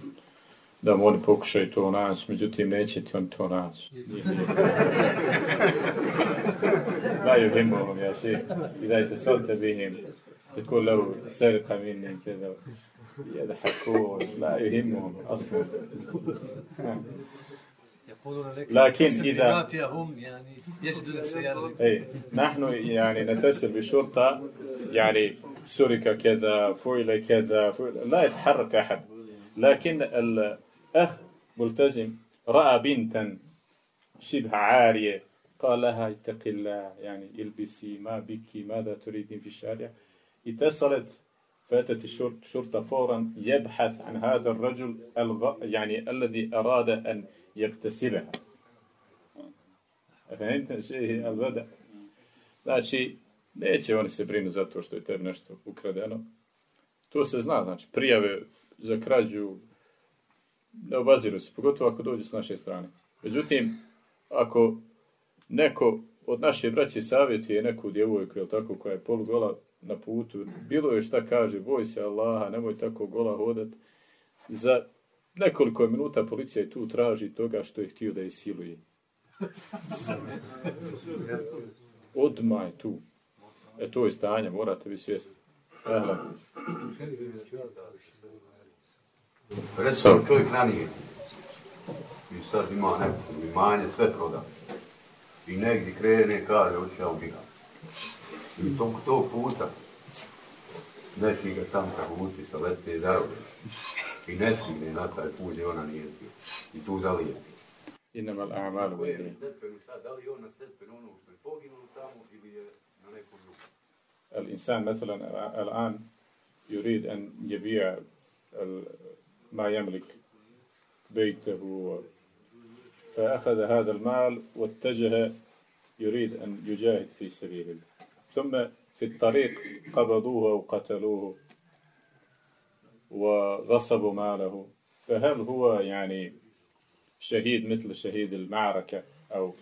da mu oni pokušaju to naći, međutim neće ti on to naći. Daju himovom, ja še, i dajte solte bihim, تقول لو سرقة مني كذا يضحكون لا يهمهم أصلا يقولون لك لكن إذا هم يعني يجدون السيارة أي نحن يعني نتصل بشرطة يعني سرق كذا فعل كذا فعل لا يتحرك أحد. لكن الأخ ملتزم رأى بنتا شبه عارية. قال لها اتق الله يعني إلبسي ما بك ماذا تريدين في الشارع؟ اتصلت فاتت الشرطة فورا يبحث عن هذا الرجل الغ... يعني الذي أراد أن يغتسلها. فهمت شيء؟ البدء. znači neće oni se brinu zato što je tebi nešto ukradeno to se zna znači prijave za krađu ne obaziru se pogotovo ako dođe s naše strane međutim ako neko od naše braće savjetuje neku djevojku ili tako koja je polugola na putu, bilo je šta kaže, boj se Allaha, nemoj tako gola hodat. Za nekoliko minuta policija je tu traži toga što je htio da je siluje. Odma je tu. E to je stanje, morate vi svjesni. Recimo, čovjek ranije. I sad ima neko imanje, sve proda. I negdje krene, kaže, hoće ja ubigam. I tog, tog puta neki ga tam kahuti sa lete darove. I ne stigne na taj put, ona nije tio. I tu zalije. Inama l'a'malu Ko je na stepenu sad, da li je on na stepenu ono što je poginuo tamo ili je na nekom drugom? الإنسان مثلا الآن يريد أن يبيع ما يملك بيته فأخذ هذا المال واتجه يريد أن يجاهد في سبيل الله ثم في الطريق قبضوه وقتلوه وغصبوا ماله. فهل هو يعني شهيد مثل شهيد المعركة أو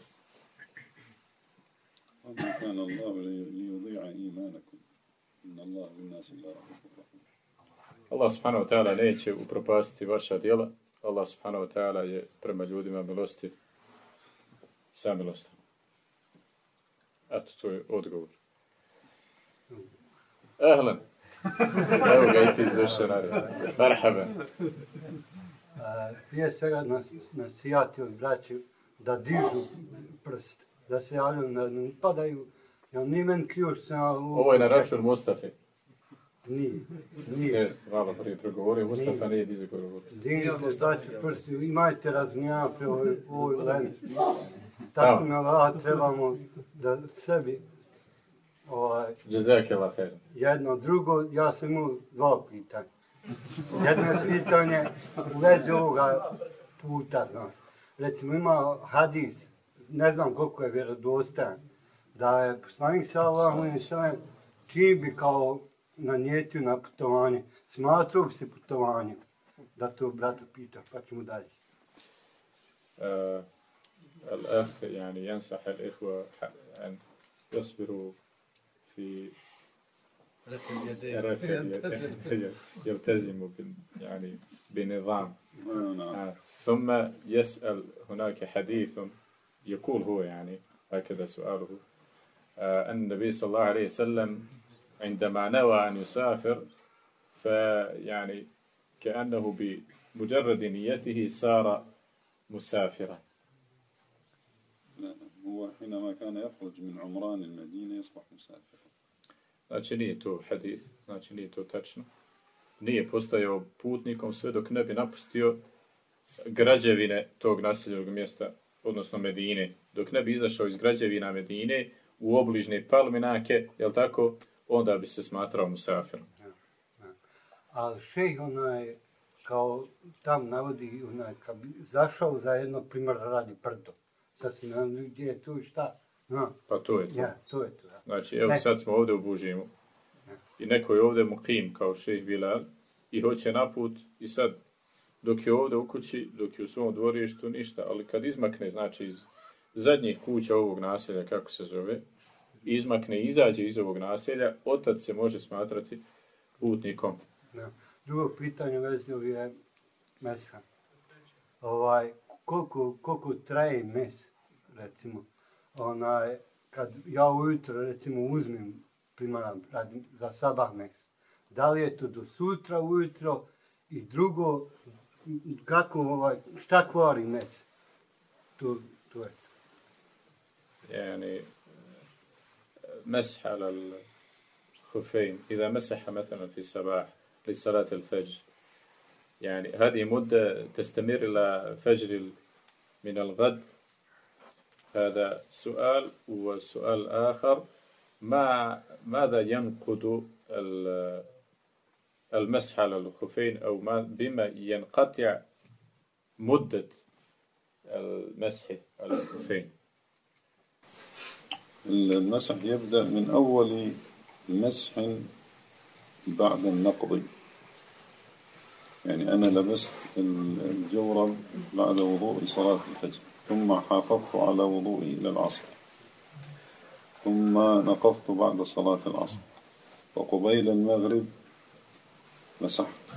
كان الله ليضيع إيمانكم إن الله بالناس لا رحمة Allah subhanahu wa ta'ala neće upropastiti vaša djela. Allah subhanahu wa ta'ala je prema ljudima milosti sa milostom. Eto, to je odgovor. Ehlen. Evo ga i ti izdošao na red. Marhaba. Prije svega nas, nasijatio braću da dižu prst, da se javljaju, da ne padaju. Ja ni men ključ sam... Ovo je na račun Mustafi. Nije, nije. Jeste, malo prije progovorio, Mustafa nije dizio govor. Dignite staću prsti, imajte raznjava pre ovoj, ovoj leni. Tako na Allah trebamo da sebi ovaj, Allah khair. jedno, drugo, ja sam imao dva pitanja. Jedno je pitanje u vezi ovoga puta, znaš. Recimo ima hadis, ne znam koliko je vjerodostojan, da je poslanik sallahu alejhi ve sellem čim bi kao nanijetio na putovanje, smatrao bi se putovanje. Da to brata pita, pa ćemo dalje. آه، الأخ يعني ينصح الإخوة أن يصبروا في رفع اليدين. يلتزموا يعني بنظام نعم. آه. ثم يسأل هناك حديث يقول هو يعني هكذا سؤاله. آه، أن النبي صلى الله عليه وسلم عندما نوى أن يسافر فيعني كأنه بمجرد نيته صار مسافرا. هو حينما كان يخرج من عمران المدينة يصبح مسافرا. Znači nije to hadis, znači nije to tačno. Nije postajao putnikom sve dok ne bi napustio građevine tog naseljenog mjesta, odnosno Medine. Dok ne bi izašao iz građevina Medine u obližne palminake, jel tako, onda bi se smatrao musafirom. A šejh onaj, kao tam navodi, onaj, kad bi zašao za jedno primjer radi prdo. Sad si nam gdje je tu i šta? No. Pa to je to. Ja, to je to. Ja. Znači, evo Ne. sad smo ovdje u Bužimu i neko je ovdje mukim kao šejh Bilal i hoće na put i sad dok je ovdje u kući, dok je u svom dvorištu, ništa, ali kad izmakne, znači iz zadnjih kuća ovog naselja, kako se zove, izmakne i izađe iz ovog naselja, otad se može smatrati putnikom. Ja. Drugo pitanje u vezi je mesa. Ovaj, koliko, koliko traje mes, recimo, onaj, kad ja ujutro, recimo, uzmem, primaram, radim za sabah mes, da li je to do sutra ujutro i drugo, kako, ovaj, šta kvari mes? To, to je. يعني مسح على الخفين إذا مسح مثلا في الصباح لصلاة الفجر يعني هذه مدة تستمر إلى فجر من الغد هذا سؤال والسؤال الآخر ما ماذا ينقض المسح على الخفين أو ما بما ينقطع مدة المسح على الخفين. المسح يبدأ من أول مسح بعد النقض. يعني أنا لبست الجورب بعد وضوء صلاة الفجر ثم حافظت على وضوئي إلى العصر ثم نقضت بعد صلاة العصر. وقبيل المغرب مسحت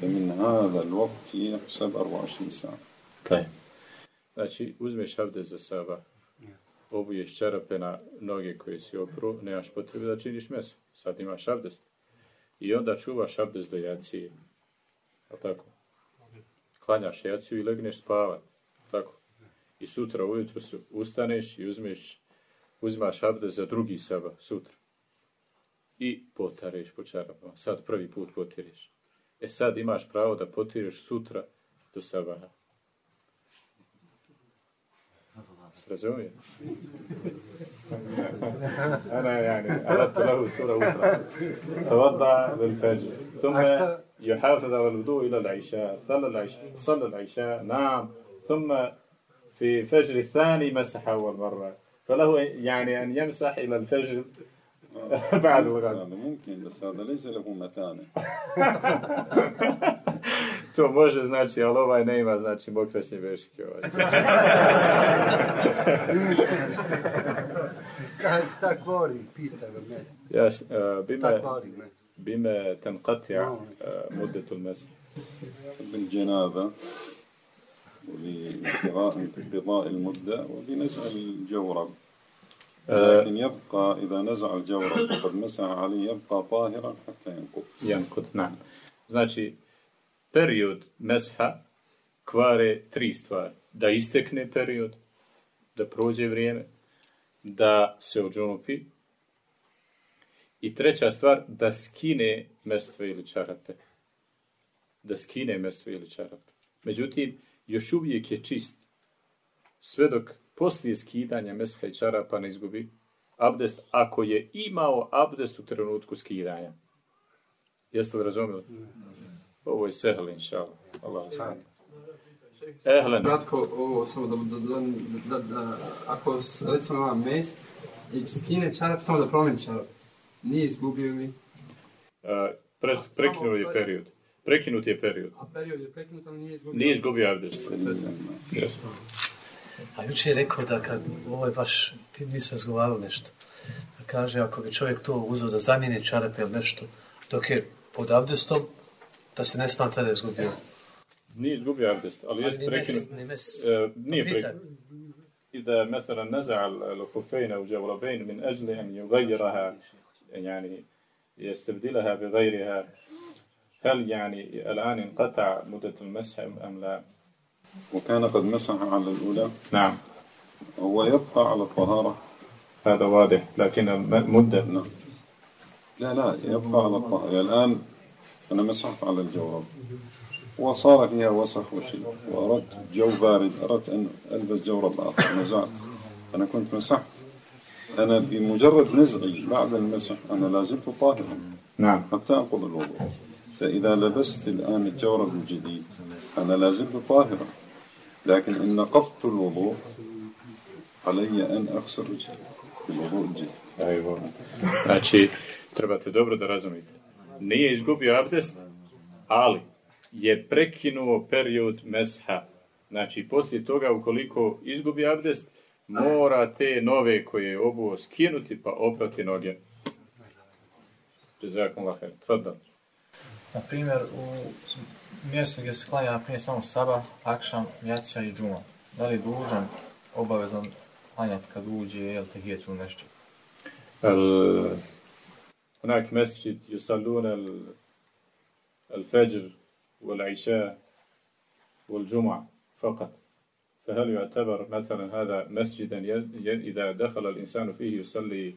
فمن هذا الوقت يحسب 24 ساعة طيب Znači, uzmeš avde za saba, obuješ čarape na noge koje si opru, nemaš potrebe da činiš meso. Sad imaš abdest. I onda čuvaš abdest do jacije. Je tako? Klanjaš jaciju i legneš spavat. Tako? I sutra ujutro se ustaneš i uzmeš, uzimaš abdest za drugi saba, sutra. I potareš po čarapama. Sad prvi put potireš. E sad imaš pravo da potireš sutra do sabaha. razumije? أنا يعني أردت له سورة أخرى توضأ للفجر ثم يحافظ على الوضوء إلى العشاء صلى العشاء صلى العشاء نام ثم في فجر الثاني مسح أول مرة فله يعني أن يمسح إلى الفجر بعد هذا ممكن بس هذا ليس له متانة to može znači, ali ovaj ne ima znači mokrašnje veške ovaj. šta kvori, pita ga mjesto. Jaš, bime, bime tenqatja muddetu mjesto. بالجنابة ولانقضاء المدة وبنسأل الجورب لكن يبقى إذا نزع الجورب وقد مسح عليه يبقى طاهرا حتى ينقض ينقض نعم Znači, period mesha kvare tri stvari. Da istekne period, da prođe vrijeme, da se ođunupi i treća stvar, da skine mestve ili čarape. Da skine mestve ili čarape. Međutim, još uvijek je čist. Sve dok poslije skidanja mesha i čarapa ne izgubi abdest, ako je imao abdest u trenutku skidanja. Jeste li razumili? Ovo je sehl, inša Allah. Ehlen. Kratko, ovo, samo da, da, da, da, ako recimo ima mes i skine čarap, samo da promeni čarap. Nije izgubio li? Uh, pre, prekinuo je period. Prekinut je period. A period je prekinut, ali nije izgubio. Nije izgubio abdest. Yes. A juče je rekao da kad, ovo je baš, nisu razgovarali nešto, da kaže ako bi čovjek to uzeo da zamijeni čarape ili nešto, dok je pod abdestom, da se ne smatra da je izgubio. Nije izgubio abdest, ali, ali jest prekinut. Uh, nije prekinut. إذا مثلا نزع الخفين أو جوربين من أجل أن يغيرها يعني يستبدلها بغيرها هل يعني الآن انقطع مدة المسح أم لا؟ وكان قد مسح على الأولى. نعم. هو يبقى على الطهارة. هذا واضح لكن المدة نعم. لا لا يبقى على الطهارة. الآن أنا مسحت على الجورب وصار فيها وسخ وشيء. وأردت جو بارد. أردت أن ألبس جورب آخر. نزعت. أنا كنت مسحت. أنا بمجرد نزعي بعد المسح أنا لا زلت طاهرا. نعم. حتى أنقض الوضوء. فإذا لبست الآن الجورب الجديد أنا لا زلت طاهرا. لكن إن نقضت الوضوء علي أن أغسل رجلي بالوضوء الجديد أيوة znači trebate dobro da razumite nije izgubio abdest ali je prekinuo period mesha znači poslije toga ukoliko izgubi abdest mora te nove koje je obuo skinuti pa oprati noge Jazakum lahir. Tfadal. Na primjer, u mjestu gdje se klanja, na primjer, samo Saba, Akšam, Jacija i Džuma. Da li je dužan obavezan klanjati kad uđe, jel te hijetu nešto? هناك مسجد يصلون الفجر والعشاء والجمعة فقط فهل يعتبر مثلا هذا مسجدا إذا دخل الإنسان فيه يصلي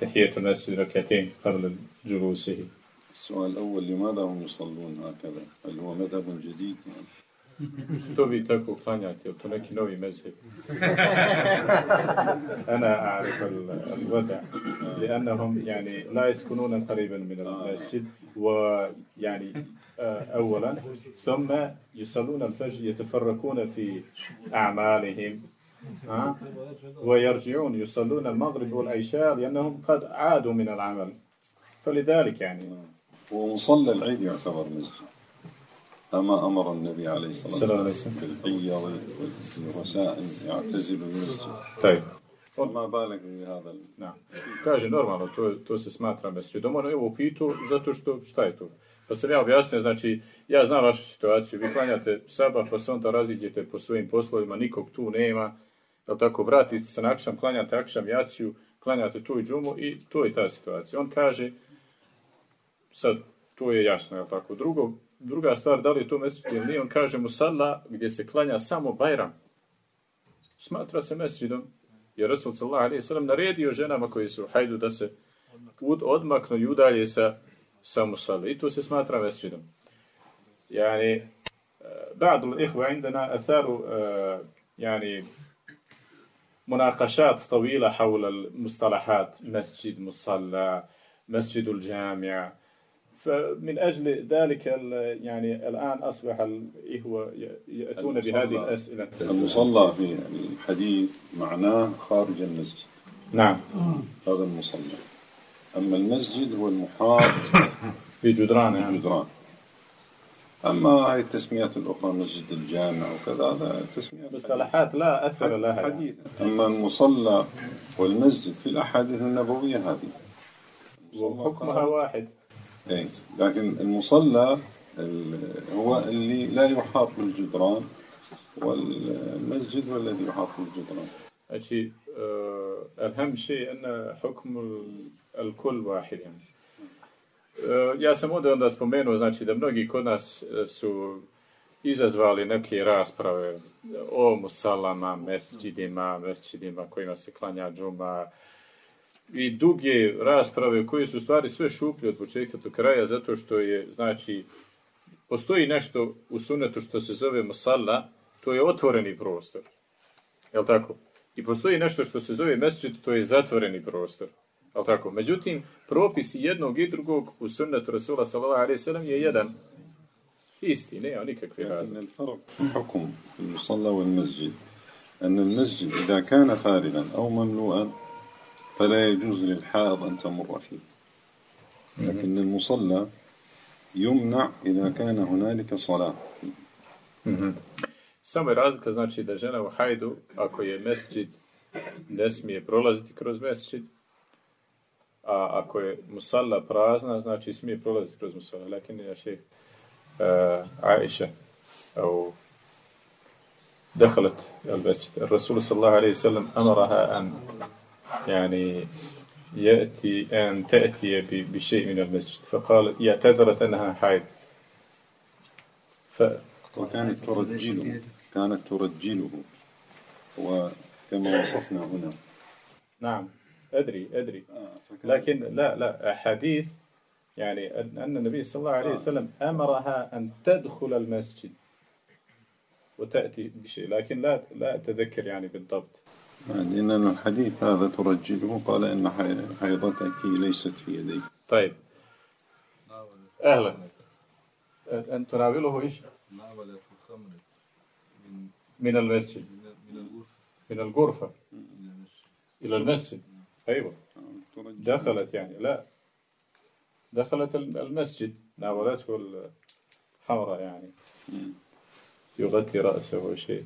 تحية المسجد ركعتين قبل جلوسه السؤال الأول لماذا هم يصلون هكذا؟ هل هو مذهب جديد؟ Što vi tako klanjate? Je to neki novi mezheb? أنا أعرف الوضع لأنهم يعني لا يسكنون قريبا من المسجد ويعني أولا ثم يصلون الفجر يتفرقون في أعمالهم ويرجعون يصلون المغرب والعشاء لأنهم قد عادوا من العمل فلذلك يعني ومصلى العيد يعتبر مسجد أما أمر النبي عليه الصلاة والسلام بالحيض والرسائل يعتزل المسجد طيب وما بالك بهذا نعم kaže normalno to to se smatra mesdžidom ono evo pitu zato što šta je to pa sam ja objasnio znači ja znam vašu situaciju vi klanjate saba pa se onda raziđete po svojim poslovima nikog tu nema jel tako vratite se na akšam klanjate akšam jaciju klanjate tu i džumu i to je ta situacija on kaže sad to je jasno jel tako drugo druga stvar, da li je to mesečit ili nije, on kaže mu sadla gdje se klanja samo Bajram. Smatra se mesečidom, jer Rasul sallallahu alaihi sallam naredio ženama koji su hajdu da se odmaknu i udalje sa samo sadla. I to se smatra mesečidom. Yani, بعض الإخوة عندنا أثاروا يعني مناقشات طويلة حول المصطلحات مسجد مصلى مسجد الجامع فمن أجل ذلك يعني الآن أصبح الإخوة يأتون بهذه الأسئلة. المصلى في الحديث معناه خارج المسجد. نعم. هذا المصلى. أما المسجد هو المحاط في جدران في جدران. أما هاي التسميات الأخرى مسجد الجامع وكذا هذا تسميات مصطلحات لا أثر لها حديث أما المصلى والمسجد في الأحاديث النبوية هذه. وحكمها واحد. إيه. لكن المصلى ال- هو اللي لا يحاط بالجدران والمسجد هو الذي يحاط بالجدران Znači, uh, الهم شيء أن حكم ال- الكل واحد يعني. Uh, ja sam onda spomenuo, znači da mnogi kod nas uh, su izazvali neke rasprave o musalama, mesđidima, mesđidima kojima se klanja džuma i duge rasprave koje su u stvari sve šuplje od početka do kraja zato što je, znači, postoji nešto u sunetu što se zove musalla, to je otvoreni prostor. Jel tako? I postoji nešto što se zove mesdžid, to je zatvoreni prostor. Jel tako? Međutim, propisi jednog i drugog u sunnetu Rasula sallallahu alaihi sallam je jedan isti, nema nikakve لكن razlike. الفرق في حكم المصلى والمسجد أن المسجد إذا كان فارغا أو مملوءا فلا يجوز للحائض أن تمر فيه لكن المصلى يمنع إذا كان هنالك صلاة Mhm. Samo je razlika znači da žena u hajdu, ako je mesčid, ne smije prolaziti kroz mesčid, a ako je musalla prazna, znači smije prolaziti kroz musalla. Lakin je šeh uh, Aisha, au دخلت المسجد الرسول صلى الله عليه وسلم أمرها أن يعني يأتي أن تأتي بشيء من المسجد. فقال اعتذرت أنها حائض. ف وكانت ترجله كانت ترجله. وكما وصفنا هنا. نعم. أدري أدري. لكن لا لا حديث يعني أن أن النبي صلى الله عليه وسلم أمرها أن تدخل المسجد وتأتي بشيء. لكن لا لا أتذكر يعني بالضبط. لأن الحديث هذا ترجله. قال إن حي- حيضتك ليست في يديك. طيب. أهلا. أن تناوله إيش؟ ناولت الخمر من من المسجد. من الغرفة. من الغرفة إلى المسجد. أيوة. دخلت يعني. لا. دخلت الم- المسجد. ناولته الحمراء يعني. يغطي رأسه وشيء.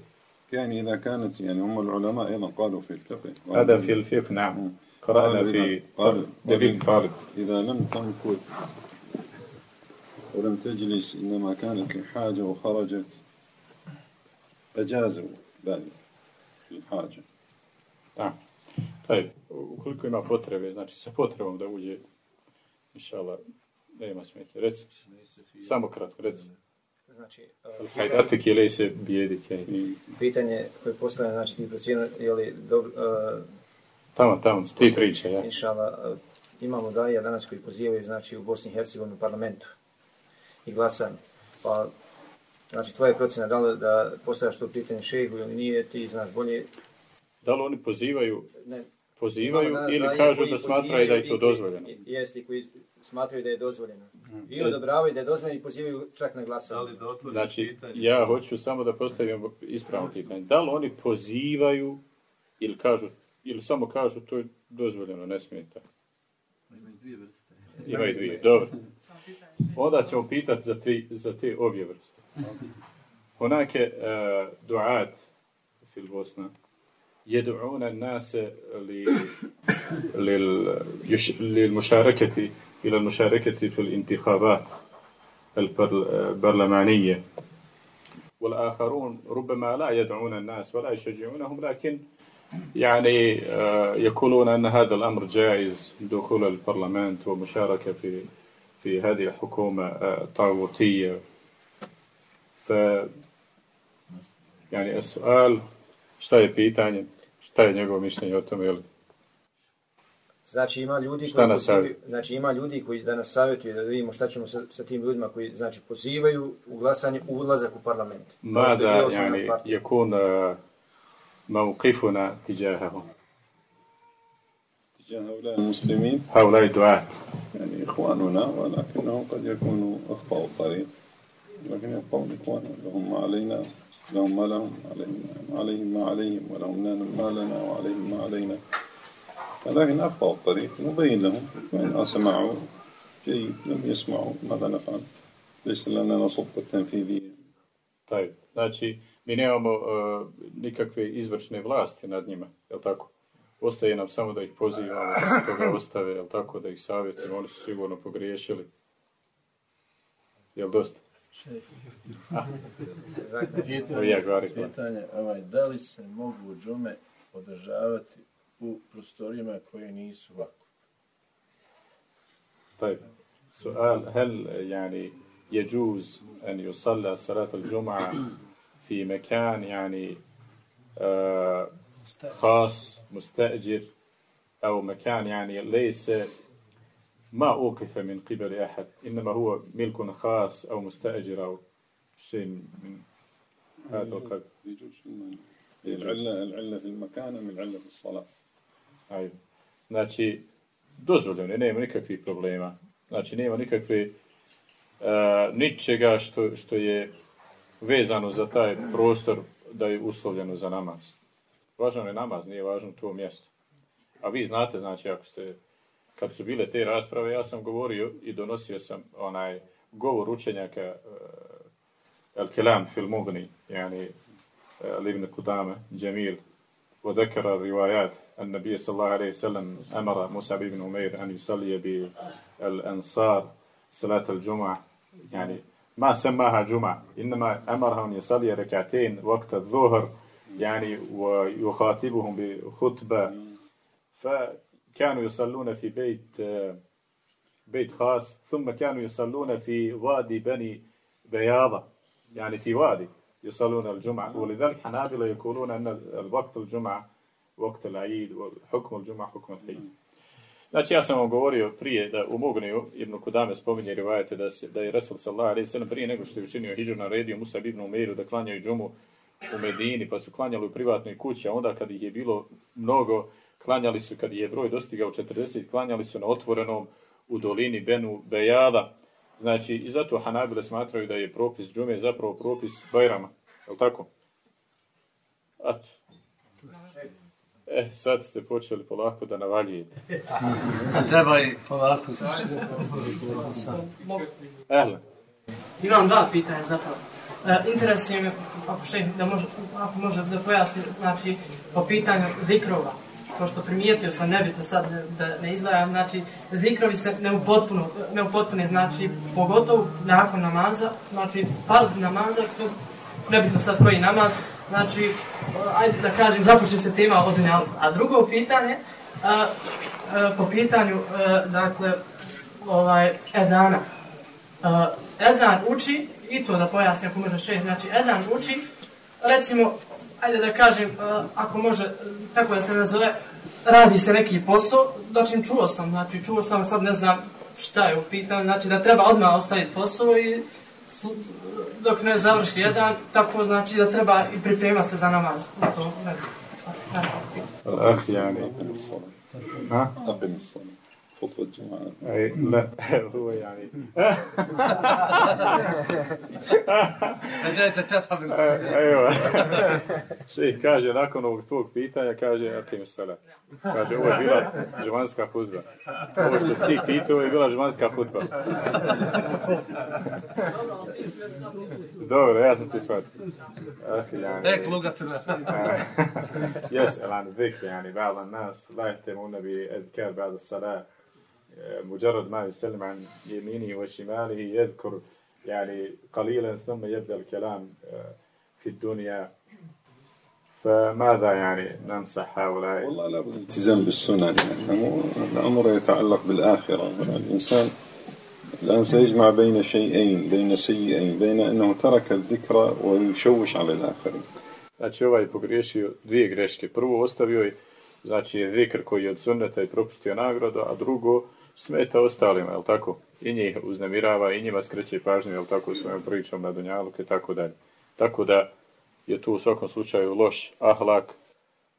يعني إذا كانت يعني هم العلماء أيضا قالوا في الفقه هذا في الفقه نعم قرأنا في دليل طالب إذا لم تمكث ولم تجلس إنما كانت لحاجة وخرجت أجازوا ذلك الحاجة Da. Taj, ukoliko ima potrebe, znači sa potrebom da uđe, inša Allah, nema smetje. Reci, samo kratko, reci. Znači, Hajdatik ili se bijedik. je. pitanje koje postavljam, znači ti procjenu, je li dobro, uh, Tamo, tamo, ti priča, ja. Inšala, uh, imamo daje danas koji pozivaju, znači, u Bosni i Hercegovini u parlamentu i glasanje. Pa, znači, tvoja je procjena da li da postavljaš to pitanje šehu ili nije, ti znaš bolje. Da li oni pozivaju, Ne. pozivaju ili kažu da smatraju da je to dozvoljeno? i- Jeste, koji smatraju da je dozvoljeno. I E. odobravaju da je dozvoljeno i pozivaju čak na glasanje. Znači, ja hoću samo da postavim ispravno pitanje. Da li oni pozivaju ili kažu, ili samo kažu to je dozvoljeno, ne smeta? Ima i dvije vrste. Ima i dvije, dobro. Onda ćemo pitati za, te, za te obje vrste. هناك آه، دعاة في البوسنة يدعون الناس ل- لل- يش- للمشاركة إلى المشاركة في الانتخابات البر- البرلمانية والآخرون ربما لا يدعون الناس ولا يشجعونهم لكن يعني آه، يقولون أن هذا الأمر جائز دخول البرلمان ومشاركة في في هذه الحكومة آه، الطاغوتية ف يعني السؤال šta je pitanje, šta je njegovo? Znači ima ljudi koji pozivaju, znači ima ljudi koji da nas savjetuju da vidimo šta ćemo sa, sa tim ljudima koji znači pozivaju u glasanje u ulazak u parlament. ماذا يعني. يكون آه، موقفنا تجاههم تجاه هؤلاء المسلمين هؤلاء الدعاة يعني إخواننا ولكنهم قد يكونوا أخطأوا الطريق لكن يبقون إخواننا لهم ما علينا لهم ما لهم علينا عليهم ما عليهم ولهم ما لنا وعليهم ما علينا ولكن أخطأوا الطريق نبين لهم وإن سمعوا جيد لم يسمعوا ماذا نفعل ليس لنا نصب التنفيذية Taj, znači, mi nemamo uh, nikakve izvršne vlasti nad njima, je tako? Ostaje nam samo da ih pozivamo, da se toga ostave, je tako, da ih savjetujemo, oni su sigurno pogriješili. Jel dosta? Pitanje, pitanje ovaj, da li se mogu džume održavati u prostorijama koje nisu vakuf? طيب. سؤال هل يعني يجوز أن يصلى صلاة الجمعة في مكان يعني آه خاص مستأجر أو مكان يعني ليس ما أوقف من قبل أحد إنما هو ملك خاص أو مستأجر أو شيء من هذا القبيل؟ يجوز. العلة العلة في المكان أم العلة في الصلاة؟ Ajde. Znači, dozvoljeno je, nema nikakvih problema. Znači, nema nikakve e, ničega što, što je vezano za taj prostor da je uslovljeno za namaz. Važan je namaz, nije važno to mjesto. A vi znate, znači, ako ste, kad su bile te rasprave, ja sam govorio i donosio sam onaj govor učenjaka uh, El Kelam fil Mugni, jani uh, e, Ibn Kudame, Džemil, Vodekara, Rivajat, النبي صلى الله عليه وسلم أمر موسى بن عمير أن يصلي بالأنصار صلاة الجمعة. يعني ما سماها جمعة إنما أمرها أن يصلي ركعتين وقت الظهر يعني ويخاطبهم بخطبة. فكانوا يصلون في بيت بيت خاص ثم كانوا يصلون في وادي بني بياضة. يعني في وادي يصلون الجمعة. ولذلك حنابلة يقولون أن الوقت الجمعة وقت العيد وحكم الجمعة حكم العيد Znači, ja sam vam govorio prije da u Mugniju Ibn Kudame spominje rivajete da, se, da je Resul sallallahu alaihi sallam prije nego što je učinio hijđu naredio Musa ibn Umeiru da klanjaju džumu u Medini, pa su klanjali u privatnoj kući, a onda kad ih je bilo mnogo, klanjali su, kad je broj dostigao 40, klanjali su na otvorenom u dolini Benu Bejada. Znači, i zato Hanabile smatraju da je propis džume zapravo propis Bajrama. Je li tako? Ato. E, sad ste počeli polako da navaljujete. Treba i polako. Ehle. Imam dva pitanja zapravo. E, interesuje me, ako, še, da može, ako može da pojasni, znači, po pitanju zikrova, to što primijetio sam, nebitno sad da, da ne izdvajam, znači, zikrovi se ne upotpuno, ne upotpune, znači, pogotovo nakon namaza, znači, fard namaza, nebitno sad koji namaz, znači, eh, ajde da kažem, započne se tema od dunjalku. A drugo pitanje, a, a, po pitanju, a, dakle, ovaj, Edana. A, Ezan uči, i to da pojasnim ako može šest, znači Ezan uči, recimo, ajde da kažem, a, ako može, tako da se nazove, radi se neki posao, dočim čuo sam, znači čuo sam, sad ne znam šta je u pitanju, znači da treba odmah ostaviti posao i dok ne završi jedan, tako znači da treba i pripremati se za namaz. To, ne, Ah, yani. ها؟ أقم الصلاة خطبة الجمعة أي لا هو يعني بدأت تفهم ايوه شيء kaže nakon ovog tvog pitanja kaže akim sala kaže ovo je bila žvanska hudba. Ovo što si ti pitao je bila žvanska hudba. Dobro ja sam ti shvatio. أخي يعني هيك لغتنا يسأل عن الذكر يعني بعض الناس لا يهتمون بأذكار بعد الصلاة مجرد ما يسلم عن يمينه وشماله يذكر يعني قليلا ثم يبدأ الكلام في الدنيا فماذا يعني ننصح هؤلاء والله لابد الالتزام بالسنن يعني الأمر يتعلق بالآخرة الإنسان الآن سيجمع بين شيئين بين سيئين بين أنه ترك الذكر ويشوش على الآخرين Znači ovaj pogriješio dvije greške. Prvo ostavio je znači je zikr koji je od sunneta i propustio nagradu, a drugo smeta ostalima, je tako? I njih uznemirava i njima skreće pažnju, je tako, svojom pričom na Dunjaluke i tako dalje. Tako da je tu u svakom slučaju loš ahlak,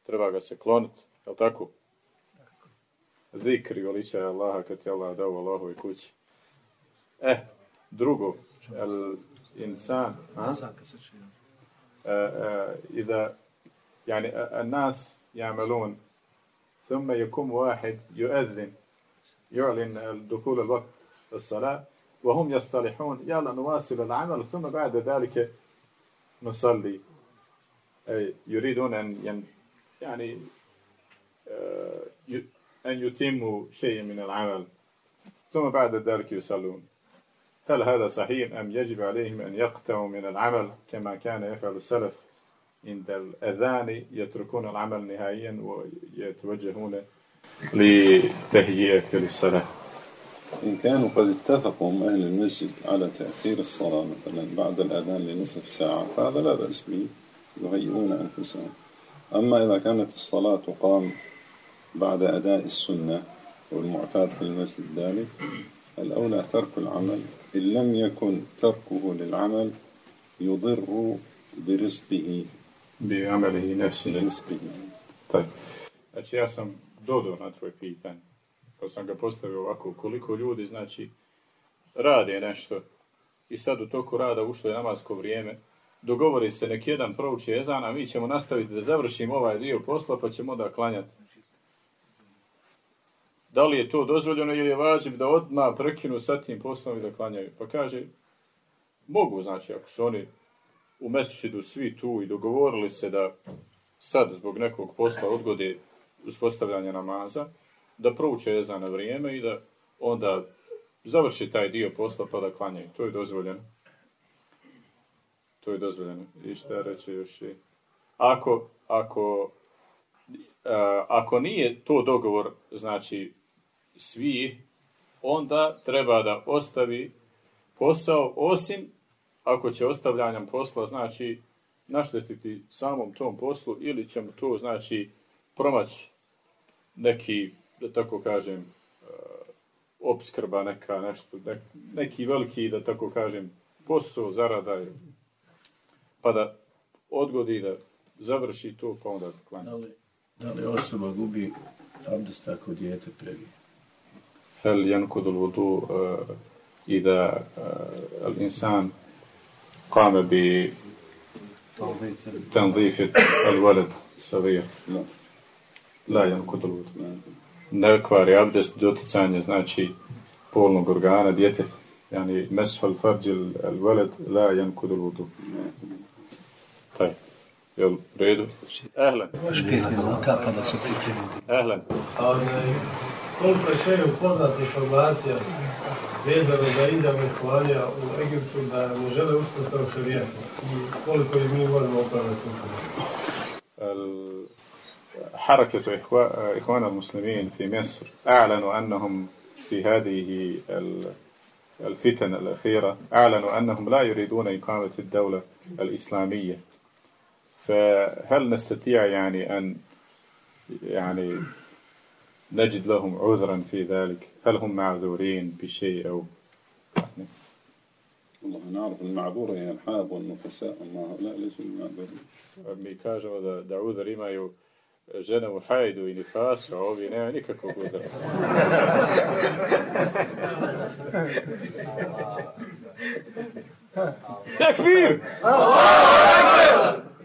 treba ga se kloniti, je tako? Zikr i veličaj Allaha kad je Allah dao Allahove kući. E, drugo, el insan, a? إذا يعني الناس يعملون ثم يقوم واحد يؤذن يعلن دخول الوقت الصلاة وهم يصطلحون يلا نواصل العمل ثم بعد ذلك نصلي أي يريدون أن يعني أن يتموا شيء من العمل. ثم بعد ذلك يصلون هل هذا صحيح أم يجب عليهم أن يقطعوا من العمل كما كان يفعل السلف عند الأذان يتركون العمل نهائيا ويتوجهون لتهيئة للصلاة؟ إن كانوا قد اتفقوا أهل المسجد على تأخير الصلاة مثلا بعد الأذان لنصف ساعة فهذا لا بأس به. يهيئون أنفسهم أما إذا كانت الصلاة تقام بعد أداء السنة والمعتاد في المسجد ذلك الأولى ترك العمل إن لم يكن تركه للعمل يضر برزقه بعمله نفسه برزقه طيب Znači ja sam dodao na tvoje pitanje, pa sam ga postavio ovako, koliko ljudi, znači, rade nešto i sad u toku rada ušlo je namasko vrijeme, dogovori se nek jedan prouči ezan, a mi ćemo nastaviti da završimo ovaj dio posla, pa ćemo da klanjati. Da li je to dozvoljeno ili je vađib da odma prekinu sa tim poslom i da klanjaju? Pa kaže, mogu, znači, ako su oni u mesičidu svi tu i dogovorili se da sad zbog nekog posla odgode uspostavljanje namaza, da prouče ezan na vrijeme i da onda završi taj dio posla pa da klanjaju. To je dozvoljeno. To je dozvoljeno. I šta reći još i... Ako, ako, a, ako nije to dogovor, znači svi, onda treba da ostavi posao, osim ako će ostavljanjem posla, znači naštetiti samom tom poslu ili ćemo to, znači, promaći neki, da tako kažem, e, uh, obskrba neka, nešto, neki veliki, da tako kažem, posao, zarada, pa da odgodi da završi to, pa onda klanja. Da li osoba gubi abdest ako dijete previje? Fel jenku dol vodu eh, i da eh, insan kame bi tenzifit al valed savija. La jenku dol vodu. Ne kvari abdest doticanje, znači polnog organa djeteta. Yani mesh al farj al walad la yankud al wudu. يلا ريدو أهلا مش باذن الله تقبل صديقي أهلا كل شيء وفضل في فرماتيا veza da eh, za Inda Mehvalija u Egipću da ne žele uspostav šarijeta i koliko حركة إخوان المسلمين في مصر أعلنوا أنهم في هذه الفتن الأخيرة أعلنوا أنهم لا يريدون إقامة الدولة الإسلامية فهل نستطيع يعني أن يعني نجد لهم عذرا في ذلك؟ هل هم معذورين بشيء أو يعني؟ والله نعرف المعذورة هي الحائض والنفساء. أما هؤلاء ليسوا kažemo da, da udar imaju žene u hajdu i nifasu, a ovi nema nikakvog udara.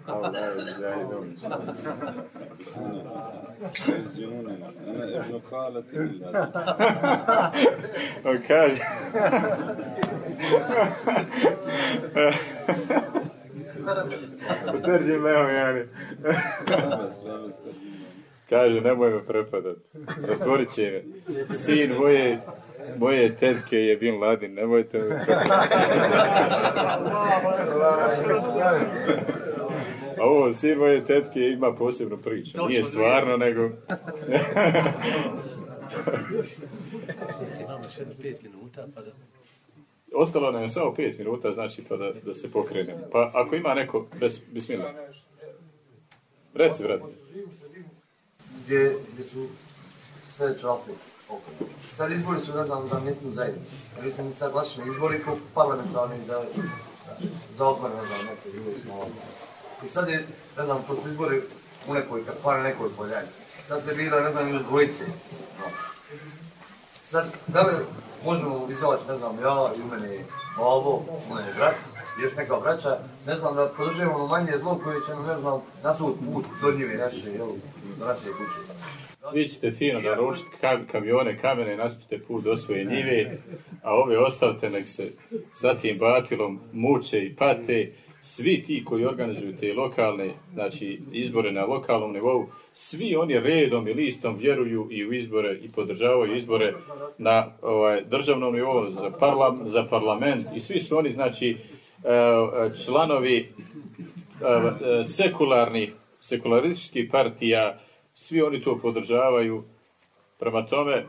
Takvir! أنا ابن خالتي On kaže... Drži me evo, Jani. Kaže, nemoj me prepadat. Zatvorit će me. Sin moje, moje tetke je Bin Laden, nemojte me A ovo, sin moje tetke ima posebnu priču. Nije stvarno, nego... Imamo još jedno pet minuta pa da... Ostalo nam je samo pet minuta, znači pa da, da se pokrenemo. Pa ako ima neko, bez, bismillah. Reci, brate. Gdje, gdje su sve čape okolo. Sad izbori su, ne znam, za mjesnu zajednicu. Mislim, sad glasični izbori kao parlamentarni za, za okvar, ne znam, neke ljudi smo ovdje. I sad je, ne znam, to su izbori u nekoj, kafane, nekoj poljani. Sad se bira, ne znam, ili dvojice. No. Sad, da li možemo izaći, ne znam, ja i u mene babo, u mene brat, još neka braća, ne znam, da podržujemo ono manje zlo koje će nam, ne znam, nasud put do njive naše, jel, do naše kuće. Vi ćete fino da ručite kamione, kamene, naspite put do svoje njive, a ove ostavite nek se za tim batilom muče i pate svi ti koji organizuju te lokalne, znači izbore na lokalnom nivou, svi oni redom i listom vjeruju i u izbore i podržavaju izbore na ovaj, državnom nivou za, parla, za parlament i svi su oni znači e, članovi e, sekularnih, sekularističkih partija, svi oni to podržavaju. Prema tome,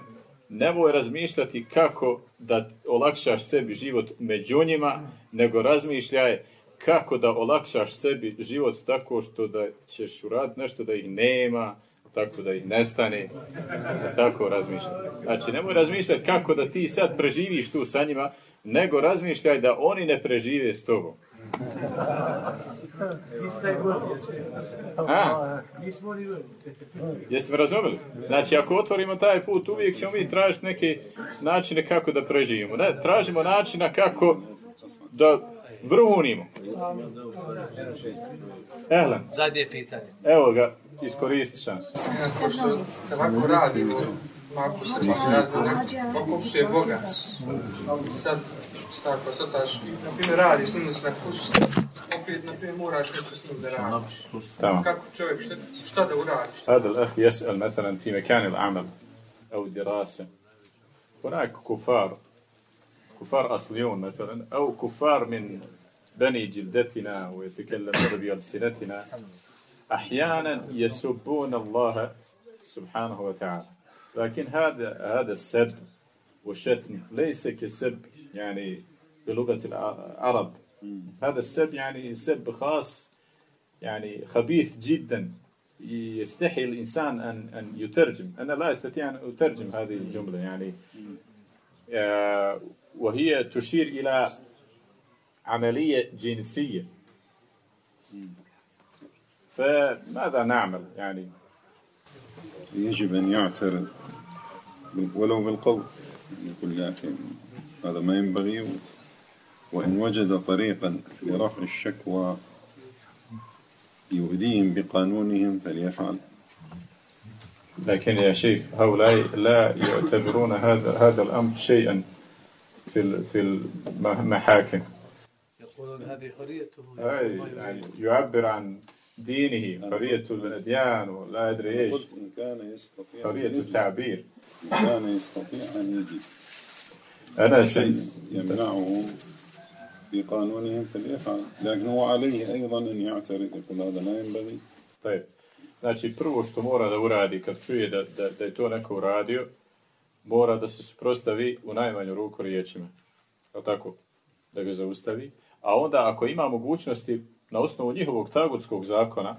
nemoj razmišljati kako da olakšaš sebi život među njima, nego razmišljaj kako da olakšaš sebi život tako što da ćeš uraditi nešto da ih nema, tako da ih nestane, da tako razmišljaj. Znači, nemoj razmišljati kako da ti sad preživiš tu sa njima, nego razmišljaj da oni ne prežive s tobom. A? Jeste me razumeli? Znači, ako otvorimo taj put, uvijek ćemo mi tražiti neke načine kako da preživimo. Ne, tražimo načina kako da vrhunimo. Ehle. Zadnje pitanje. Evo ga, iskoristi šansu. Ako što tako radimo, ako se tako radimo, pokupšuje Boga. Sad, tako, sad taš, na primjer, radi sam da se napusti, opet, na primjer, moraš nešto s njim da radiš. Tamo. Kako čovjek, šta, šta da uradiš? Adel, eh, jesel, el, fi ti mekanil amel, evo dirase. Onaj kufar, كفار أصليون مثلا أو كفار من بني جلدتنا ويتكلمون بألسنتنا أحيانا يسبون الله سبحانه وتعالى. لكن هذا هذا السب والشتم ليس كسب يعني بلغة العرب. هذا السب يعني سب خاص يعني خبيث جدا. يستحي الإنسان أن أن يترجم. أنا لا أستطيع أن أترجم هذه الجملة يعني آه، وهي تشير إلى عملية جنسية فماذا نعمل يعني؟ يجب أن يعترض ولو بالقول. يقول أخي هذا ما ينبغي وإن وجد طريقا لرفع الشكوى يؤذيهم بقانونهم فليفعل. لكن يا شيخ هؤلاء لا يعتبرون هذا هذا الأمر شيئا. في في المحاكم يقولون هذه حريته. أي يعني يعبر عن دينه حرية الأديان ولا أدري إيش. قلت إن كان يستطيع حرية. التعبير. إن كان يستطيع أن يجب أنا شيء. يمنعه في قانونهم فليفعل لكن هو عليه أيضا أن يعترض يقول هذا لا ينبغي. طيب. Znači, prvo što mora da uradi kad čuje da, da, da je to neko uradio, mora da se suprostavi u najmanju ruku riječima. Je li tako? Da ga zaustavi. A onda, ako ima mogućnosti na osnovu njihovog tagutskog zakona,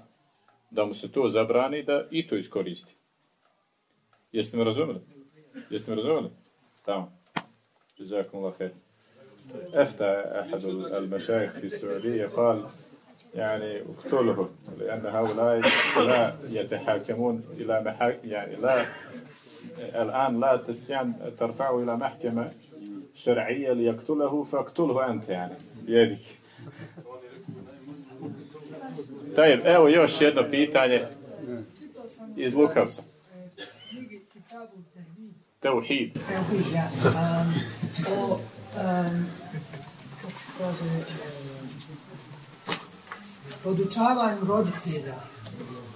da mu se to zabrani, da i to iskoristi. Jeste me razumeli? Jeste me razumeli? Tamo. جزاكم الله خير. أفتى أحد المشايخ في السعودية قال يعني اقتله لأن هؤلاء لا يتحاكمون إلى محاك يعني لا الآن لا تستطيع أن ترفعه إلى محكمة شرعية ليقتله فاقتله أنت يعني بيدك. طيب أيوة يوش يدنا بيتاني إز لوكرز توحيد. Podučavanju roditelja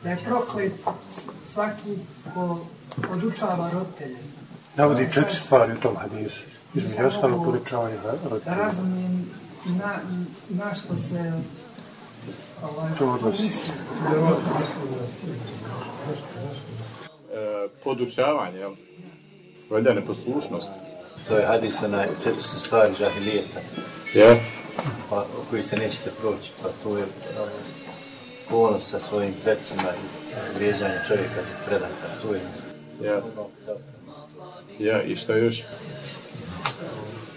da je prokoj svaki ko podučava roditelje. Navodi četiri stvari u tom hadisu. Između ostalo podučavanje Da roditelja. razumijem na, na što se ovaj, To odnosi. E, podučavanje? Valjda neposlušnost. To je hadis onaj četiri stvari žahilijeta. Je. Pa, o koji se nećete proći. Pa to je ovaj, ponos sa svojim predcima i vrijeđanje čovjeka za predaka. To je Ja. Ja, i šta još?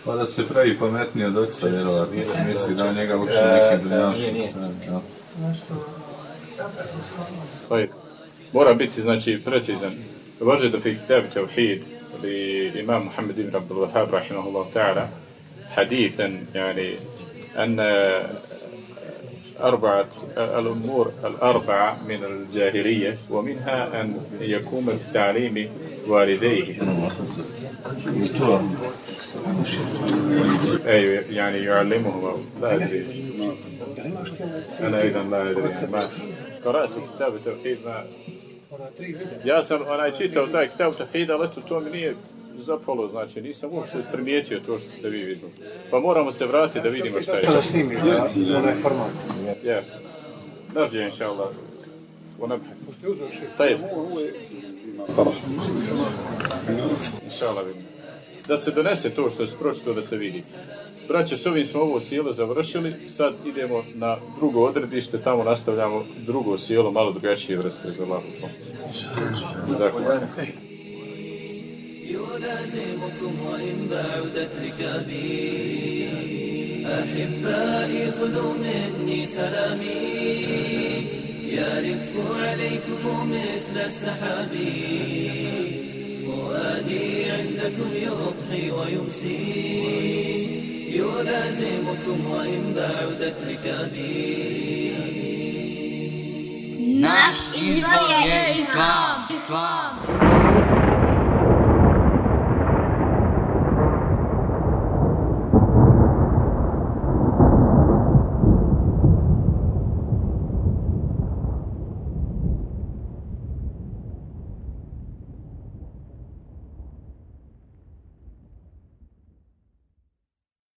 Pa da se pravi pametniji od oca, vjerovatno se misli da on njega uči E, nekim e, dunjaškim nije, nije. stvarima, jel? Nešto... طيب mora biti znači precizan وجد في كتاب التوحيد للإمام محمد بن عبد الوهاب رحمه الله تعالى حديثا يعني أن أربعة الأمور الأربعة من الجاهلية ومنها أن يقوم بتعليم والديه. أيوة يعني يعلمهما لا أدري. أنا أيضا لا أدري. ما قرأت كتاب التوحيد ما Ja sam onaj čitao taj kitab Tafid, ali zapalo, znači nisam uopšte primijetio to što ste vi vidjeli. Pa moramo se vratiti da vidimo šta je. Kada snimiš, da je onaj format. Ja. Nađe, inša Allah. Ona... Taj je. Inša Allah vidimo. Da se donese to što je spročito da se vidi. Braće, s ovim smo ovo sjelo završili, sad idemo na drugo odredište, tamo nastavljamo drugo sjelo, malo drugačije vrste za lavu. Dakle. يلازمكم وإن بعدت ركابي أحبائي خذوا مني سلامي. يرف عليكم مثل السحاب فؤادي عندكم يضحي ويمسي. يلازمكم وإن بعدت ركابي Islam. Islam.